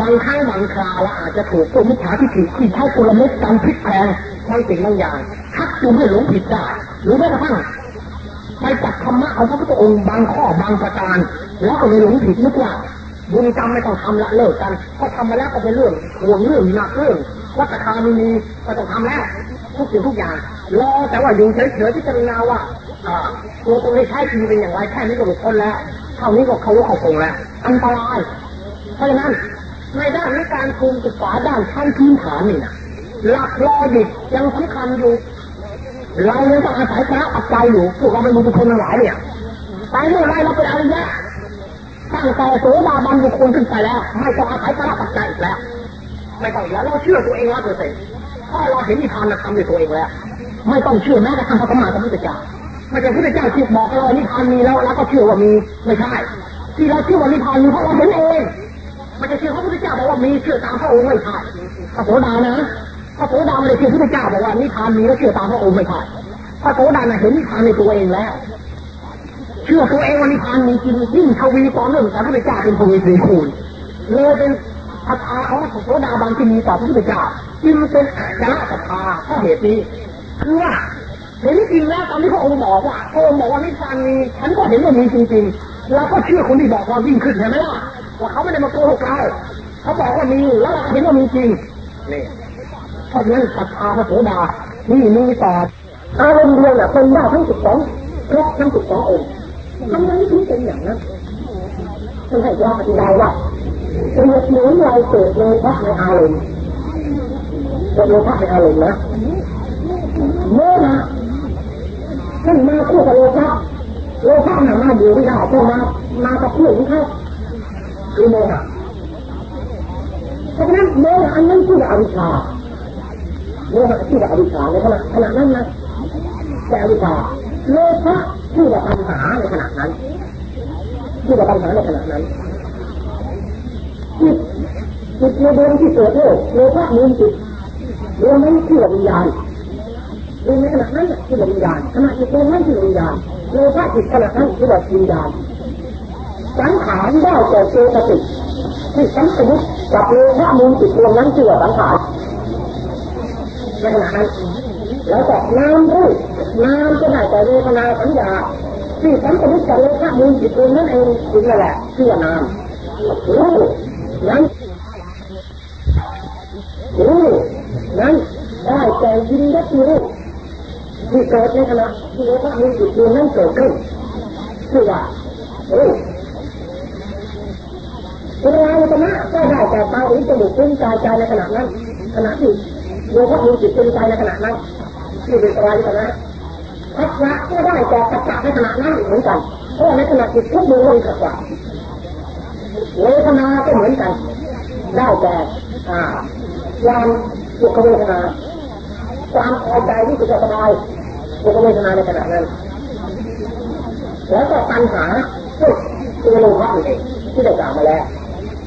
บางครั้งบางคราวเราอาจจะถูกตัวมิจฉาทิฏฐิที่ใช้กลเม็ดการพลิกแพงบางสิ่งบางอย่างชักจูงให้หลงผิดได้หรือแม้กระทั่งไปจับธรรมะของพระพุทธองค์บางข้อบางประการ แล้วก็เลยหลงผิดนึกว่าบุญกรรมไม่ต้องทำละเลิกกันพอทำมาแล้วก็เป็นเรื่องห่วงเรื่องหนักเรื่องวัฏคามีมีก็ต้องทำแล้ว ทุกสิ่งทุกอย่างรอแต่ว่าอยู่เฉยๆที่จะนาว่าตัวตรงนี้ใช้ชีวิตเป็นอย่างไรแค่นี้ก็หลุดพ้นแล้วเท่านี้ก็เขาว่าเขาคงแล้วอันตรายเพราะฉะนั้นในด้านในการคุมศึกษาด้านชั้นพื้นฐานนี่นะหลักลอดิกยังสำคัญอยู่ เรายังต้องอาศัยพระอัจจัยอยู่พวกเราเป็นบุคคลหลายเนี่ยไปเมื่อไรเราเป็นอริยะตั้งแต่โสดาบันบุคคลขึ้นไปแล้ว ไม่ต้องอาศัยพระปัจจัยอีกแล้ว ไม่ต้องแล้วเราเชื่อตัวเองร้อยเปอร์เซ็นต์ ถ้าเราเห็นนิพพานเราทำด้วยตัวเองแล้ว ไม่ต้องเชื่อแม้กระทั่งพระสมมาสัมพุทธเจ้าไม่ใช่พระพุทธเจ้าที่บอกเรานิพพานมีแล้วเราก็เชื่อว่ามีไม่ใช่ที่เราเชื่อว่านิพพานมีเพราะเราเห็นเองไม่ใช่เชื่อพระพุทธเจ้าบอกว่ามีเชื่อตามพระองค์ไม่ใช่พระโสดานะพระโสดาไม่ได้เชื่อพระพุทธเจ้าบอกว่านิพพานมีแล้วเชื่อตามพระองค์ไม่ใช่พระโสดาเห็นนิพพานในตัวเองแล้วเชื่อตัวเองว่านิพพานมีจริงยิ่งทวีความเรื่องแต่พระพุทธเจ้าเป็นทวีตรีคูณเลยเป็น ศรัทธาของโสดาบางที่มีต่อพระพุทธเจ้าจึงเป็นอาจารศรัทธาเพราะเหตุนี้คือว่าเห็นจริงแล้วตอนที่พระองค์บอกว่าพระองค์บอกว่านิพพานมีฉันก็เห็นว่ามีจริงๆเราก็เชื่อคนที่บอกความยิ่งขึ้นใช่ไหมล่ะว่าเขาไม่ได้มาโกหกเราเขาบอกว่ามีแล้วเราเห็นว่ามีจริงนี่เพราะฉะนั้นศรัทธาพระโสดานี่มีต่ออารมณ์เดียวเนี่ยเป็นได้ทั้งสิบสองครบทั้งสิบสององค์ทำไมถึงเป็นอย่างนั้นท่านให้ยาอธิบายว่า เปรียบเหมือนเราเกิดโลภะในอารมณ์เกิดโลภะในอารมณ์นะเมื่อนะท่านมาคู่กับโลภะโลภะน่ะมาอยู่ไม่ได้ต้องมามากับเพื่อนของเขาคือโมหะเพราะฉะนั้นโมหะอันนั้นคืออวิชชาโมหะคืออวิชชาในขณะขณะนั้นนะแต่อวิชชาโลภะชื่อว่าปัญหาในขณะนั้นชื่อว่าปัญหาในขณะนั้น จิตจิตในดวงที่เกิดโลกโลภะมูลจิตดวงนั้นชื่อว่าวิญญาณดวงในขณะนั้นชื่อว่าวิญญาณขณะจิตดวงนั้นชื่อวิญญาณโลภะจิตขณะนั้นชื่อว่าวิญญาณสังขารได้แก่เจตสิกที่สัมสมุตกับโลภะมูลจิตดวงนั้นชื่อว่าสังขารในขณะนั้นแล้วก็นามรูปนามก็ได้แต่เวทนาสัญญาที่สัมปยุตกับโลภะมูลจิตเองนั่นเองถึงนั่นแหละชื่อว่านามรู้ นั้นรู้นั้นได้แต่ยินยัตรู้ที่เกิดในขณะที่โลภะมูลจิตเองนั้นเกิดขึ้นชื่อว่ารู้เป็นอายตนะก็ได้แต่ตาหูจมูกลิ้นกายใจในขณะนั้นขณะที่โลภะมูลจิตเป็นใจในขณะนั้นที่เป็นอายตนะพัฒนาก็ได้แต่ปัจจัยในขณะนั้นเหมือนกันเพราะในขณะจิตทุกดวงมีปัจจัย เวทนาก็เหมือนกัน ได้แต่ความสุขเวทนา ความพอใจที่สุขสบายสุขเวทนาในขณะนั้น แล้วก็ปัญหาตัวโลภะเองที่ได้กล่าวมาแล้ว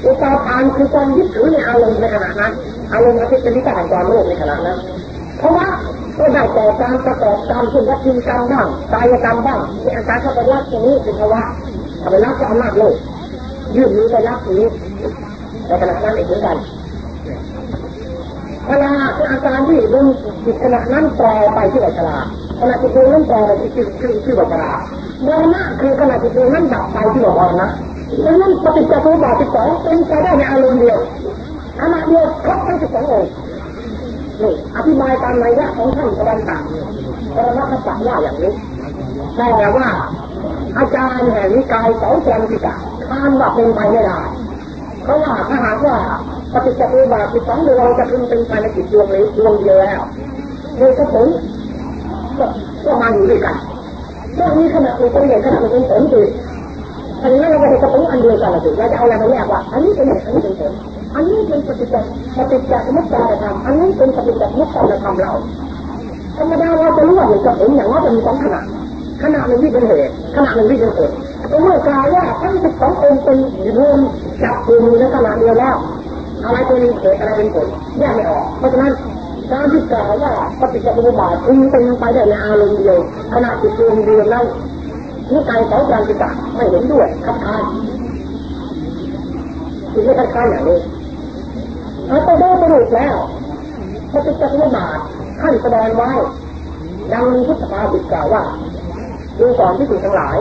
อุปาทานคือความยึดถือในอารมณ์ในขณะนั้นอารมณ์ที่เป็นนิสัยความโลภในขณะนั้น เพราะว่าก็ได้แต่การประกอบกรรมเช่นวัตถุกรรมบ้างกายกรรมบ้างในอาการเข้าไปรับตรงนี้เป็นภาวะทำไปรับก็อำนาจโลก ยื่นมือไปรับนี้ในขณะนั้นเองเหมือนกันเวลาเป็นอาการที่ลงจิตขณะนั้นแปลไปที่อัจฉริขณะจิตนั้นแปลไปที่ชื่อชื่อชื่ออัจฉริมรณะคือขณะจิตนั้นดับไปที่ว่ามระดังนั้นปฏิจจสมุปบาทสิบสองเป็นไปได้ในอารมณ์เดียวขณะเดียวครบทั้งสิบสององค์นี่อธิบายตามนัยะของท่านตะวันต่างปรมาจักว่าอย่างนี้แต่ว่าอาจารย์แห่งนิกายเสาจันติกาะทานว่าเป็นไปไม่ได้เพราะว่าถ้าหากว่าปฏิจจสมุบาทสิบสองดวงจะพึงเป็นไปในจิตดวงนี้ดวงเดียวแล้วโดยผลก็มาอยู่ด้วยกันเรื่องนี้ขณะมีเป็นเหตุขณะมีเป็นผลคืออันนี้เราไปเห็นกระปุกอันเดียวกันเลยเราจะเอาอะไรมาแยกว่า อันนี้เป็นเหตุอันนี้เป็นผลอันนี้เป็นปฏิจจปฏิจจสมุปบาทธรรมอันนี้เป็นปฏิจจสมุปบาทธรรมเราธรรมดาเราจะรู้ว่าเห็นกับเห็นอย่างว่าจะมีสองขณะ ขณะหนึ่งที่เป็นเหตุขณะหนึ่งที่เป็นผลเมื่อกล่าวว่าทั้งสิบสององค์เป็นรวมจับกลุ่มในขณะเดียวแล้วอะไรเป็นเหตุอะไรเป็นผลแยกไม่ออก เพราะฉะนั้นการที่กล่าวว่าปฏิจจสมุปบาทพึงเป็นไปได้ในอารมณ์เดียวขณะจิตรวมเดียวแล้วนี่กายสองการจิตไม่เห็นด้วยคัดค้านจึงไม่คัดค้านอย่างนี้เอาไปได้สรุปแล้วปฏิจจสมุปบาทท่านแสดงไว้ดังมีพุทธภาษิตกล่าวว่า ดูก่อนที่ถึงทั้งหลาย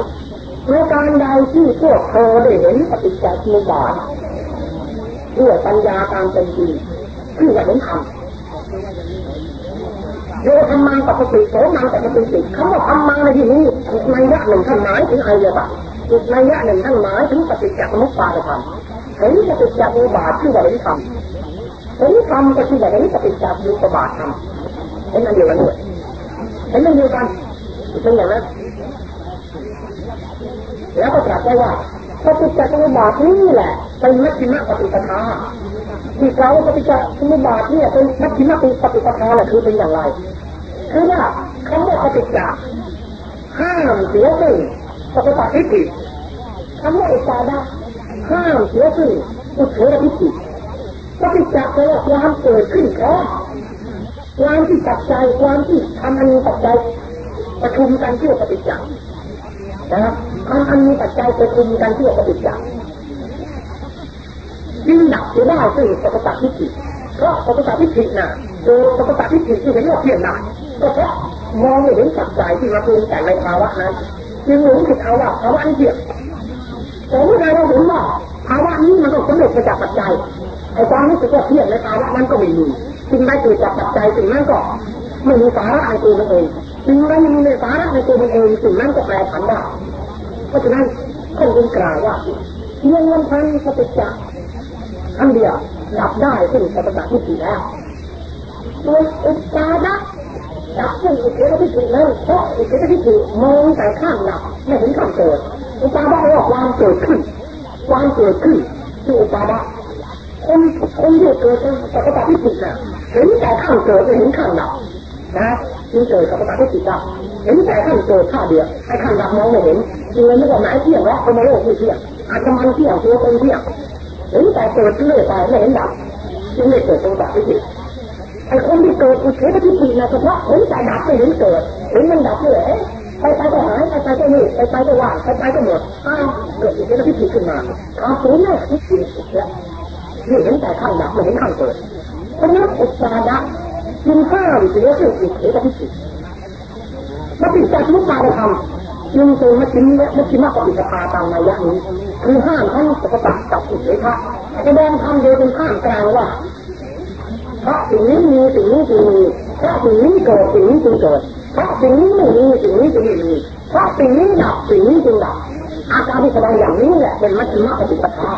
ในการใดที่พวกเธอได้เห็นปฏิจจสมุปบาทด้วยปัญญาตามเป็นจริงคือว่าเห็นธรรมโยธรรมังปกติโสมังปกติติคำว่าธรรมังในที่นี้อีกในยะหนึ่งท่านหมายถึงอายตะอีกในยะหนึ่งท่านหมายถึงปฏิจจสมุปบาทธรรมเห็นปฏิจจสมุปบาทชื่อว่าเห็นธรรมเห็นธรรมก็ชื่อว่าเห็นปฏิจจสมุปบาทธรรมเห็นอันเดียวกันด้วยเห็นอันเดียวกันเป็นอย่างนั้น แล้วก็ตรัสได้ว่าปฏิจจสมุปบาทนี่แหละเป็นมัชฌิมปฏิปทาที่กล่าปฏิจจสมุปบาทเนี่ยเป็นมัชฌิมปฏิปทาแหละคือเป็นอย่างไรคือว่าคำว่าปฏิจจห้ามเสียซึ่งปฏิปทิฏฐิคำว่าอุปาดาห้ามเสียซึ่งอุเฉรทิฏฐิปฏิจจแปลว่าความเกิดขึ้นเพราะความที่ปัจจัยความที่ทำอันมีปัจจัยประชุมกันเพื่อปฏิจจนะครับ ทำอันมีปัจจัยประชุมกันเพื่อปฏิจจ์ยิ่งดับจะได้ซึ่งปฏิปัติทิฏฐิเพราะปฏิปัติทิฏฐิน่ะโดยปฏิปัติทิฏฐิที่เห็นว่าเพียงได้ก็เพราะมองไม่เห็นปัจจัยที่มาปรุงแต่งในภาวะนั้นจึงหลงผิดเอาว่าภาวะนี้เที่ยงแต่เมื่อใดเราเห็นว่าภาวะนี้มันก็สำเร็จมาจากปัจจัยไอ้ความรู้สึกว่าเที่ยงในภาวะนั้นก็ไม่มีสิ่งใดเกิดจากปัจจัยสิ่งนั้นก็ไม่มีสาระในตัวมันเองสิ่งใดมีในสาระในตัวมันเองสิ่งนั้นก็แปลผันได้ เพราะฉะนั้นท่านจึงกล่าวว่าเพียงลำพังปฏิจจ์อันเดียวดับได้ซึ่งปฏิจจ์ที่สี่แล้วส่วอุปาดะดับซึ่งอุเทศทิฏฐินั้นเพราะอุเทศทิฏฐิมองแต่ข้ามดับไม่เห็นข้ามเกิดอุปาดะว่าความเกิดขึ้นความเกิดขึ้นคืออุปาดะคนคนที่เกิดเป็นปฏิจจ์ที่สี่น่ะเห็นแต่ข้ามเกิดไม่เห็นข้ามดับนะจึงเกิดปฏิจจ์ที่สี่ได้เห็นแต่ข้ามเกิดข้าเดียวไอ้ข้ามดับมองไม่เห็น จริงๆไม่ว่าไหนเที่ยงแล้วคนในโลกไม่เที่ยงอาจจะมันเที่ยงตัวเป็นเที่ยงเห็นแต่เกิดเรื่อยไปไม่เห็นดับจึงไม่เกิดตัวแบบที่ไอ้คนที่เกิดอุเฉททิฏฐินะเฉพาะเห็นแต่ดับไม่เห็นเกิดเห็นมันดับเลยไปไปก็หายไปไปก็นี่ไปไปก็ว่างไปไปก็หมดอ้าวเกิดอุเฉททิฏฐิขึ้นมาความสูญเนี่ยทิฏฐิแล้วนี่เห็นแต่ข้างดับไม่เห็นข้างเกิดเพราะนั้นอุปาดะจึงห้ามเสียซึ่งอุเฉททิฏฐิมาติดจากมุปาดธรรม จึงเป็นมัชฌิมมัชฌิมปฏิปทาตามในยะนี้คือห้ามทั้งปฏิปักษ์กับอุเฉทะแสดงธรรมโดยเป็นข้ามกลางว่าเพราะสิ่งนี้มีสิ่งนี้จึงมีเพราะสิ่งนี้เกิดสิ่งนี้จึงเกิดเพราะสิ่งนี้ไม่มีสิ่งนี้จึงไม่มีเพราะสิ่งนี้ดับสิ่งนี้จึงดับอาการที่แสดงอย่างนี้แหละเป็นมัชฌิมปฏิปทา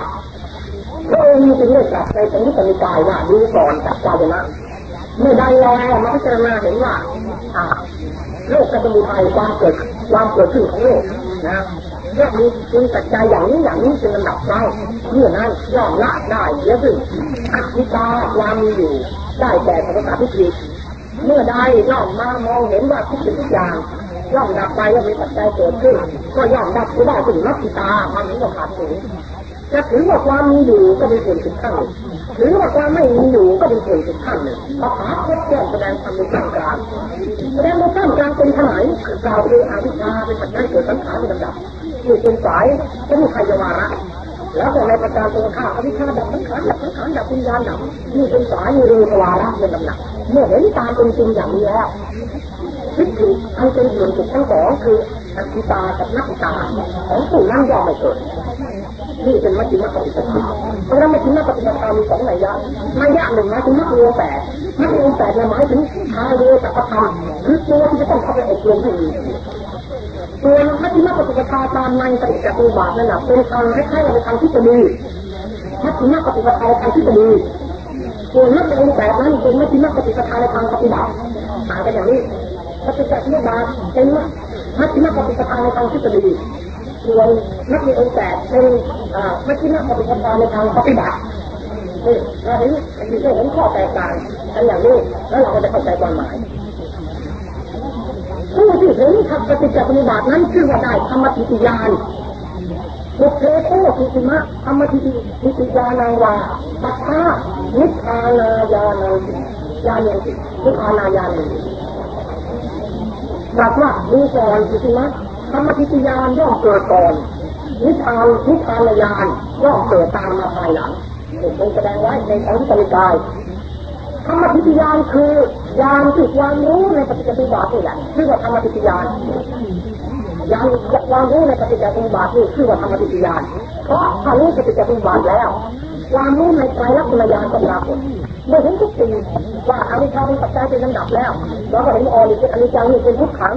พระองค์จึงได้ตรัสในสังยุตติกายว่าดูก่อนจักกายนะเมื่อใดลอยมาพิจารณาเห็นว่าอ่า โลกกระดูไทยความเกิดความเกิดขึ้นของโลกนะย่อมมีจึงตัดใจอย่างนี้อย่างนี้จึงลำดับได้เมื่อนั้นย่อมละได้เสียซึ่งอธิตาความมีอยู่ ได้แต่ปฏิบัติทิฏฐิเมื่อใดย่อมมามองเห็นว่าทุกสิ่งทุกอย่างย่อมดับไปย่อมมีปัจจัยเกิดขึ้น ก็ย่อมดับไปได้ถึงนักทิตาความเห็นว่าขาดสูง จะถือว่าความมีอยู่ก็เป็นส่วนสุดขั้นหนึ่งถือว่าความไม่มีอยู่ก็เป็นส่วนสุดขั้นหนึ่งภาษาโคตรแก้แสดงธรรมในขั้นกลางแสดงในขั้นกลางเป็นขนาดกล่าวคืออาวิชชาเป็นปัจจัยเกิดสังขารเป็นลำดับที่เป็นสายเป็นไทยวาระแล้วก็ในประการตรงข้ามอวิชชาดับสังขารดับสังขารดับวิญญาณดับนี่เป็นสายมีเรวาระเป็นลำดับเมื่อเห็นตามเป็นจริงอย่างนี้แล้วทิฏฐิอันเป็นส่วนสุดทั้งสองคือ อัตติตากับนักตาของผู้นั้นย่อมไม่เกิดนี่เป็นมัชฌิมปฏิปทาเพราะฉะนั้นมัชฌิมปฏิปทามีสองนัยยะนัยยะหนึ่งหมายถึงมัชฌิมแปดมัชฌิมแปดหมายถึงทางเรือสัพพธรรมคือตัวที่จะต้องเข้าไปอบรมให้มีส่วมัชฌิมปฏิปทาตามในปฏิจจสมุปบาทนั่นแหละเป็นทางคล้ายๆกับทางทฤษฎีมัชฌิมปฏิปทาทางทฤษฎีส่วมัชฌิมแปดนั้นเป็นมัชฌิมปฏิปทาในทางปฏิบัติต่างกันอย่างนี้ปฏิจจสมุปบาทเป็น มัชฌิมปฏิปทาในทางทฤษฎีส่วนนักเรีองค์แปดเป็นมัชฌิมปฏิปทาในทางปฏิบัตินี่เราเห็นที่เห็นข้อแตกต่างกันอย่างนี้แล้วเราก็จะเข้าใจความหมายผู้ที่เห็นทำปฏิจจสมุปบาทนั้นชื่อว่าได้ธรรมทิฏยานบุเพโคทิติมะธรรมทิฏทิฏยานังวาปัทธานิพพานายานังยานังนิพพานายานัง ตรัสว่าดูก่อนทิติมะธรรมทิฏยานย่อมเกิดก่อนนิพพานนิพพานญาณย่อมเกิดตามมาภายหลังเป็นแสดงไว้ในอังคุตริกายธรรมทิฏยานคือญาณที่ความรู้ในปฏิจจสมุปบาทนี่แหละชื่อว่าธรรมทิฏยานญาณความรู้ในปฏิจจสมุปบาทนี่ชื่อว่าธรรมทิฏยานเพราะถ้ารู้ปฏิจจสมุปบาทแล้ว ความรู้ในไตรลักษณ์ญาณก็ปรากฏ เมื่อเห็นทุกสิ่งว่าอวิชชาเป็นปัจจัยเป็นลำดับแล้วเราก็เห็นออนิยอนิจจังนี่เป็นทุกขัง